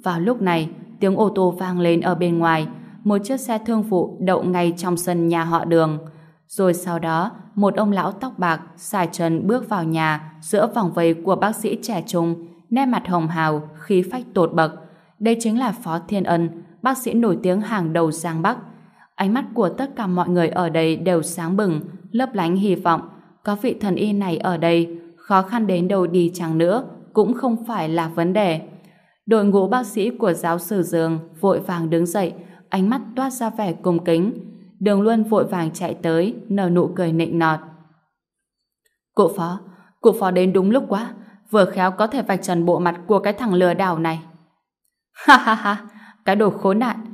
Vào lúc này, tiếng ô tô vang lên ở bên ngoài, một chiếc xe thương vụ đậu ngay trong sân nhà họ đường. Rồi sau đó, một ông lão tóc bạc xài chân bước vào nhà giữa vòng vây của bác sĩ trẻ trung, nét mặt hồng hào, khí phách tột bậc. Đây chính là Phó Thiên Ân, bác sĩ nổi tiếng hàng đầu Giang Bắc. Ánh mắt của tất cả mọi người ở đây đều sáng bừng, lấp lánh hy vọng. Có vị thần y này ở đây, khó khăn đến đâu đi chăng nữa, cũng không phải là vấn đề. Đội ngũ bác sĩ của giáo sư Dương vội vàng đứng dậy, ánh mắt toát ra vẻ cung kính. Đường Luân vội vàng chạy tới, nở nụ cười nịnh nọt. Cụ phó, cụ phó đến đúng lúc quá, vừa khéo có thể vạch trần bộ mặt của cái thằng lừa đảo này. [laughs] Ha ha ha, cái đồ khốn nạn.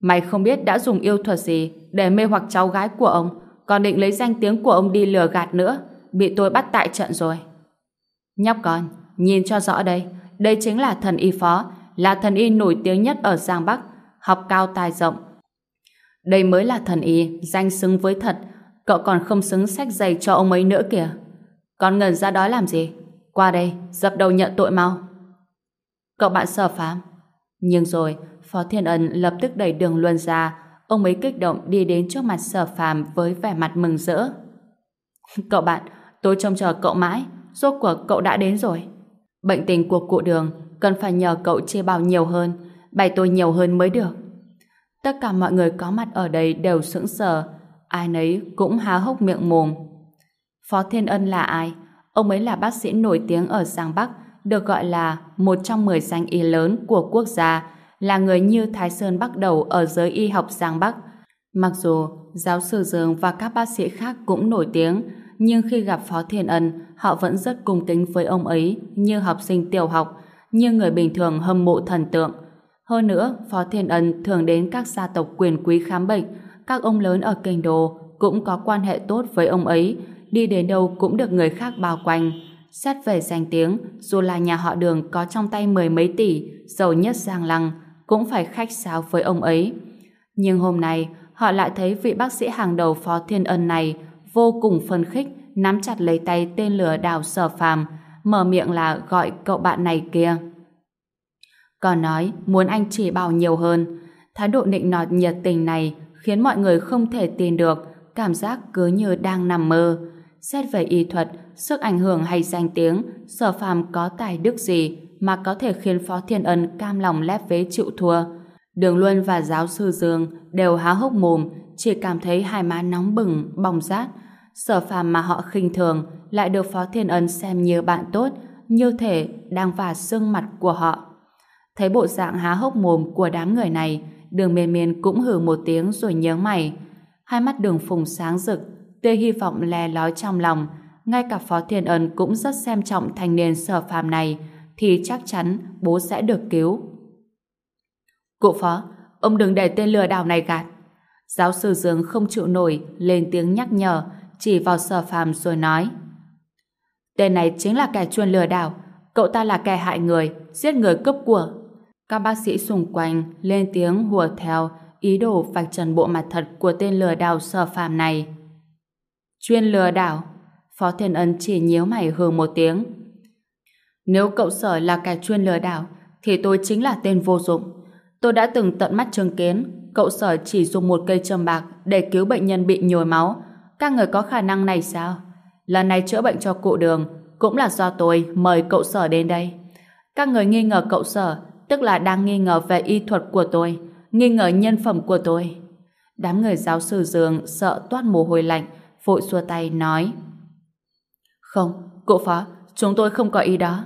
Mày không biết đã dùng yêu thuật gì để mê hoặc cháu gái của ông, còn định lấy danh tiếng của ông đi lừa gạt nữa, bị tôi bắt tại trận rồi. Nhóc con, nhìn cho rõ đây, đây chính là thần y phó, là thần y nổi tiếng nhất ở Giang Bắc, học cao tài rộng. Đây mới là thần y, danh xứng với thật, cậu còn không xứng sách giày cho ông ấy nữa kìa. Con ngần ra đó làm gì? Qua đây, dập đầu nhận tội mau. Cậu bạn sở phám. Nhưng rồi, Phó Thiên Ân lập tức đẩy đường luân ra, ông ấy kích động đi đến trước mặt sở phàm với vẻ mặt mừng rỡ. [laughs] Cậu bạn, tôi trông chờ cậu mãi, rốt cuộc cậu đã đến rồi. Bệnh tình của cụ đường cần phải nhờ cậu chia bao nhiều hơn, bày tôi nhiều hơn mới được. Tất cả mọi người có mặt ở đây đều sững sờ. Ai nấy cũng há hốc miệng mồm. Phó Thiên Ân là ai? Ông ấy là bác sĩ nổi tiếng ở Giang Bắc, được gọi là một trong mười danh y lớn của quốc gia, là người như Thái Sơn bắt đầu ở giới y học Giang Bắc. Mặc dù giáo sư Dương và các bác sĩ khác cũng nổi tiếng, nhưng khi gặp Phó Thiên Ân, họ vẫn rất cung kính với ông ấy như học sinh tiểu học, như người bình thường hâm mộ thần tượng. Hơn nữa, Phó Thiên Ân thường đến các gia tộc quyền quý khám bệnh, các ông lớn ở kinh đô cũng có quan hệ tốt với ông ấy, đi đến đâu cũng được người khác bao quanh. Xét về danh tiếng, dù là nhà họ đường có trong tay mười mấy tỷ, giàu nhất Giang Lăng, cũng phải khách sáo với ông ấy. Nhưng hôm nay, họ lại thấy vị bác sĩ hàng đầu Phó Thiên Ân này vô cùng phân khích, nắm chặt lấy tay tên lửa đào sở phàm, mở miệng là gọi cậu bạn này kia. Còn nói muốn anh chỉ bảo nhiều hơn. Thái độ nịnh nọt nhiệt tình này khiến mọi người không thể tin được, cảm giác cứ như đang nằm mơ. Xét về y thuật, sức ảnh hưởng hay danh tiếng, sở phàm có tài đức gì mà có thể khiến Phó Thiên Ân cam lòng lép vế chịu thua. Đường Luân và giáo sư Dương đều há hốc mồm, chỉ cảm thấy hai má nóng bừng, bỏng rát. Sở phàm mà họ khinh thường lại được Phó Thiên Ân xem như bạn tốt, như thể đang vả xương mặt của họ. Thấy bộ dạng há hốc mồm của đám người này, đường miên miên cũng hừ một tiếng rồi nhớ mày. Hai mắt đường phùng sáng rực, tê hy vọng lè lói trong lòng. Ngay cả Phó Thiên Ân cũng rất xem trọng thanh niên sở phàm này, thì chắc chắn bố sẽ được cứu. Cụ Phó, ông đừng để tên lừa đảo này gạt. Giáo sư Dương không chịu nổi, lên tiếng nhắc nhở, chỉ vào sở phàm rồi nói. Tên này chính là kẻ chuyên lừa đảo, cậu ta là kẻ hại người, giết người cướp của. Các bác sĩ xung quanh lên tiếng hùa theo ý đồ vạch trần bộ mặt thật của tên lừa đảo sở phàm này. Chuyên lừa đảo, Phó Thiên Ân chỉ nhíu mày hừ một tiếng. Nếu cậu sở là kẻ chuyên lừa đảo, thì tôi chính là tên vô dụng. Tôi đã từng tận mắt chứng kiến cậu sở chỉ dùng một cây châm bạc để cứu bệnh nhân bị nhồi máu. Các người có khả năng này sao? Lần này chữa bệnh cho cụ đường cũng là do tôi mời cậu sở đến đây. Các người nghi ngờ cậu sở tức là đang nghi ngờ về y thuật của tôi, nghi ngờ nhân phẩm của tôi. Đám người giáo sư Dương sợ toát mồ hôi lạnh, vội xua tay nói Không, cụ phó, chúng tôi không có ý đó.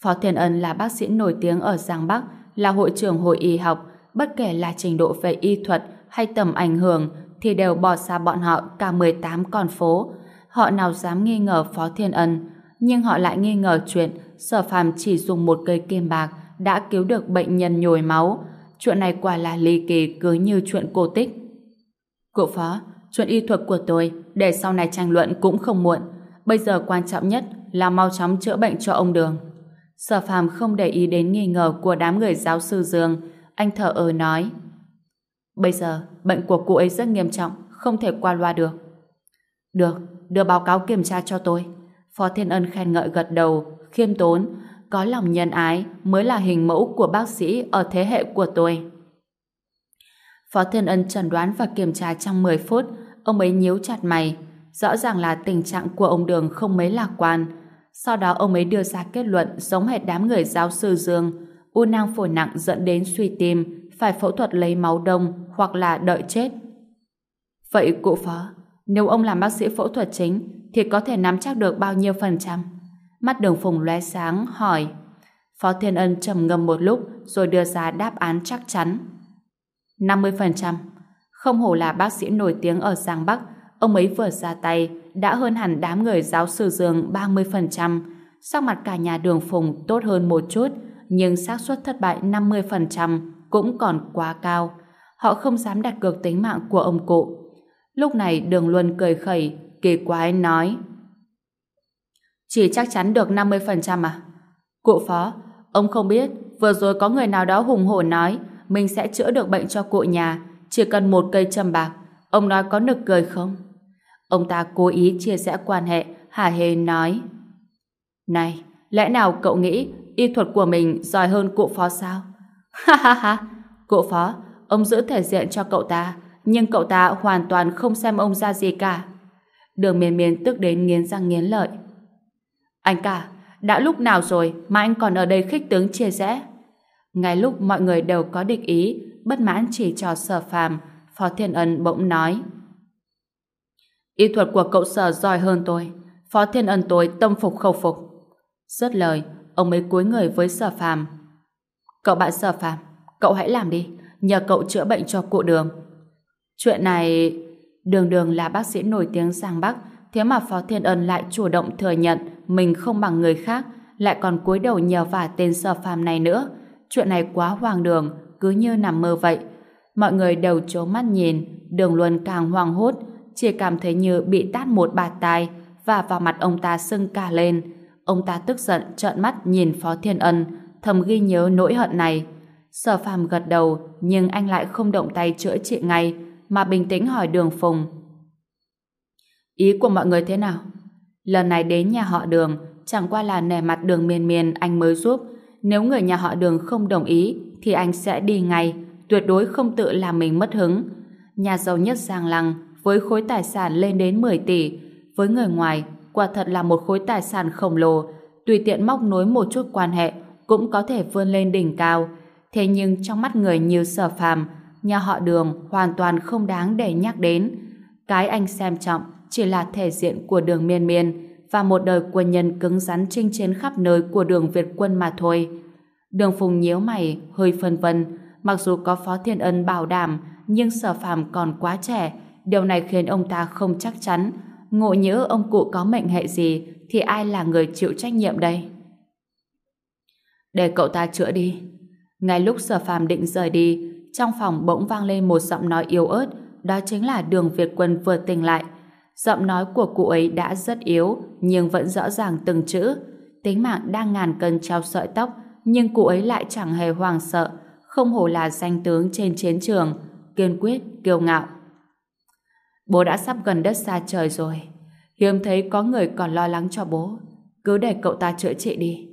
Phó Thiên Ân là bác sĩ nổi tiếng ở Giang Bắc, là hội trưởng hội y học, bất kể là trình độ về y thuật hay tầm ảnh hưởng thì đều bỏ xa bọn họ cả 18 con phố. Họ nào dám nghi ngờ Phó Thiên Ân, nhưng họ lại nghi ngờ chuyện Sở Phàm chỉ dùng một cây kim bạc đã cứu được bệnh nhân nhồi máu. Chuyện này quả là ly kỳ cứ như chuyện cổ tích. Cụ phó, chuyện y thuật của tôi để sau này tranh luận cũng không muộn. Bây giờ quan trọng nhất là mau chóng chữa bệnh cho ông Đường. Sở phàm không để ý đến nghi ngờ của đám người giáo sư Dương. Anh thở ơ nói Bây giờ, bệnh của cụ ấy rất nghiêm trọng, không thể qua loa được. Được, đưa báo cáo kiểm tra cho tôi. Phó Thiên Ân khen ngợi gật đầu, khiêm tốn, có lòng nhân ái mới là hình mẫu của bác sĩ ở thế hệ của tôi. Phó Thiên Ân chẩn đoán và kiểm tra trong 10 phút, ông ấy nhíu chặt mày. Rõ ràng là tình trạng của ông Đường không mấy lạc quan. Sau đó ông ấy đưa ra kết luận giống hệt đám người giáo sư Dương. U nang phổi nặng dẫn đến suy tim, phải phẫu thuật lấy máu đông hoặc là đợi chết. Vậy cụ phó, nếu ông làm bác sĩ phẫu thuật chính thì có thể nắm chắc được bao nhiêu phần trăm? Mắt đường phùng lóe sáng, hỏi. Phó Thiên Ân trầm ngâm một lúc rồi đưa ra đáp án chắc chắn. 50%. Không hổ là bác sĩ nổi tiếng ở Giang Bắc, ông ấy vừa ra tay đã hơn hẳn đám người giáo sư Dương 30%. Sắc mặt cả nhà đường phùng tốt hơn một chút, nhưng xác suất thất bại 50% cũng còn quá cao. Họ không dám đặt cược tính mạng của ông cụ. Lúc này đường Luân cười khẩy, kỳ quái nói chỉ chắc chắn được 50% à? Cụ phó, ông không biết, vừa rồi có người nào đó hùng hổ nói mình sẽ chữa được bệnh cho cụ nhà, chỉ cần một cây châm bạc. Ông nói có nực cười không? Ông ta cố ý chia sẻ quan hệ, hả hề nói. Này, lẽ nào cậu nghĩ y thuật của mình giỏi hơn cụ phó sao? [laughs] Ha ha ha, cụ phó, ông giữ thể diện cho cậu ta, nhưng cậu ta hoàn toàn không xem ông ra gì cả. Đường miền miền tức đến nghiến răng nghiến lợi. Anh cả, đã lúc nào rồi mà anh còn ở đây khích tướng chia rẽ? Ngay lúc mọi người đều có địch ý, bất mãn chỉ cho sở phàm, Phó Thiên Ân bỗng nói. Y thuật của cậu sở giỏi hơn tôi. Phó Thiên Ân tôi tâm phục khẩu phục. Dứt lời, ông mới cúi người với sở phàm. Cậu bạn sở phàm, cậu hãy làm đi, nhờ cậu chữa bệnh cho cụ đường. Chuyện này... Đường đường là bác sĩ nổi tiếng Giang Bắc, thế mà Phó Thiên Ân lại chủ động thừa nhận mình không bằng người khác, lại còn cúi đầu nhờ vả tên sở phàm này nữa. Chuyện này quá hoang đường, cứ như nằm mơ vậy. Mọi người đều trố mắt nhìn, đường luân càng hoang hốt, chỉ cảm thấy như bị tát một bạt tai và vào mặt ông ta sưng cả lên. Ông ta tức giận trợn mắt nhìn Phó Thiên Ân, thầm ghi nhớ nỗi hận này. Sở phàm gật đầu, nhưng anh lại không động tay chữa trị ngay, mà bình tĩnh hỏi đường phùng. Ý của mọi người thế nào? Lần này đến nhà họ đường, chẳng qua là nể mặt đường miền miền anh mới giúp. Nếu người nhà họ đường không đồng ý, thì anh sẽ đi ngay, tuyệt đối không tự làm mình mất hứng. Nhà giàu nhất Giang Lăng, với khối tài sản lên đến 10 tỷ, với người ngoài, quả thật là một khối tài sản khổng lồ, tùy tiện móc nối một chút quan hệ, cũng có thể vươn lên đỉnh cao. Thế nhưng trong mắt người như sở phàm, nhà họ đường hoàn toàn không đáng để nhắc đến. Cái anh xem trọng chỉ là thể diện của đường miên miên và một đời quân nhân cứng rắn chinh chiến khắp nơi của đường Việt quân mà thôi. Đường Phùng nhíu mày, hơi phân vân, mặc dù có Phó Thiên Ân bảo đảm, nhưng sở phàm còn quá trẻ, điều này khiến ông ta không chắc chắn. Ngộ nhớ ông cụ có mệnh hệ gì, thì ai là người chịu trách nhiệm đây? Để cậu ta chữa đi. Ngay lúc sở phàm định rời đi, trong phòng bỗng vang lên một giọng nói yếu ớt, đó chính là đường Việt quân vừa tỉnh lại. Giọng nói của cụ ấy đã rất yếu, nhưng vẫn rõ ràng từng chữ. Tính mạng đang ngàn cân treo sợi tóc, nhưng cụ ấy lại chẳng hề hoang sợ, không hổ là danh tướng trên chiến trường, kiên quyết, kiêu ngạo. Bố đã sắp gần đất xa trời rồi, hiếm thấy có người còn lo lắng cho bố. Cứ để cậu ta chữa trị đi.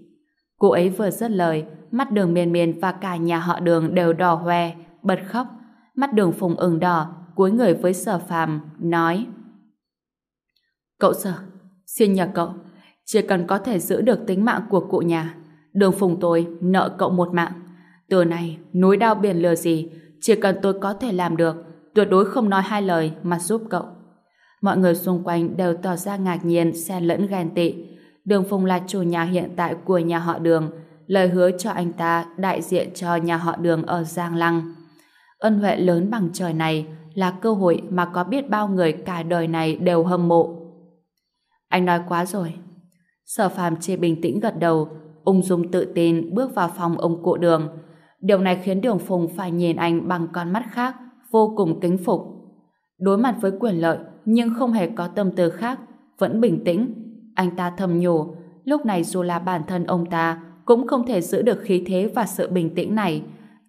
Cụ ấy vừa dứt lời, mắt đường miền miền và cả nhà họ đường đều đỏ hoe, bật khóc. Mắt đường phùng ửng đỏ, cúi người với sở phàm, nói Cậu sở, xin nhờ cậu, chỉ cần có thể giữ được tính mạng của cụ nhà, đường phùng tôi nợ cậu một mạng. Từ này, núi đao biển lừa gì, chỉ cần tôi có thể làm được, tuyệt đối không nói hai lời mà giúp cậu. Mọi người xung quanh đều tỏ ra ngạc nhiên, xen lẫn ghen tị. Đường Phùng là chủ nhà hiện tại của nhà họ Đường, lời hứa cho anh ta đại diện cho nhà họ Đường ở Giang Lăng. Ân huệ lớn bằng trời này là cơ hội mà có biết bao người cả đời này đều hâm mộ. Anh nói quá rồi. Sở phàm chỉ bình tĩnh gật đầu, ung dung tự tin bước vào phòng ông cụ đường. Điều này khiến đường phùng phải nhìn anh bằng con mắt khác, vô cùng kính phục. Đối mặt với quyền lợi, nhưng không hề có tâm tư khác, vẫn bình tĩnh. Anh ta thầm nhủ, lúc này dù là bản thân ông ta, cũng không thể giữ được khí thế và sự bình tĩnh này.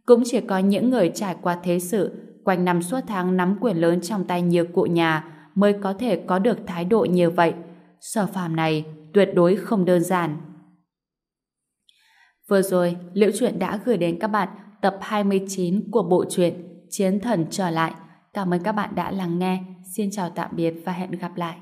Cũng chỉ có những người trải qua thế sự, quanh năm suốt tháng nắm quyền lớn trong tay nhiều cụ nhà, mới có thể có được thái độ như vậy sở phàm này tuyệt đối không đơn giản. Vừa rồi, Liễu Chuyện đã gửi đến các bạn tập 29 của bộ truyện Chiến Thần Trở Lại. Cảm ơn các bạn đã lắng nghe. Xin chào tạm biệt và hẹn gặp lại.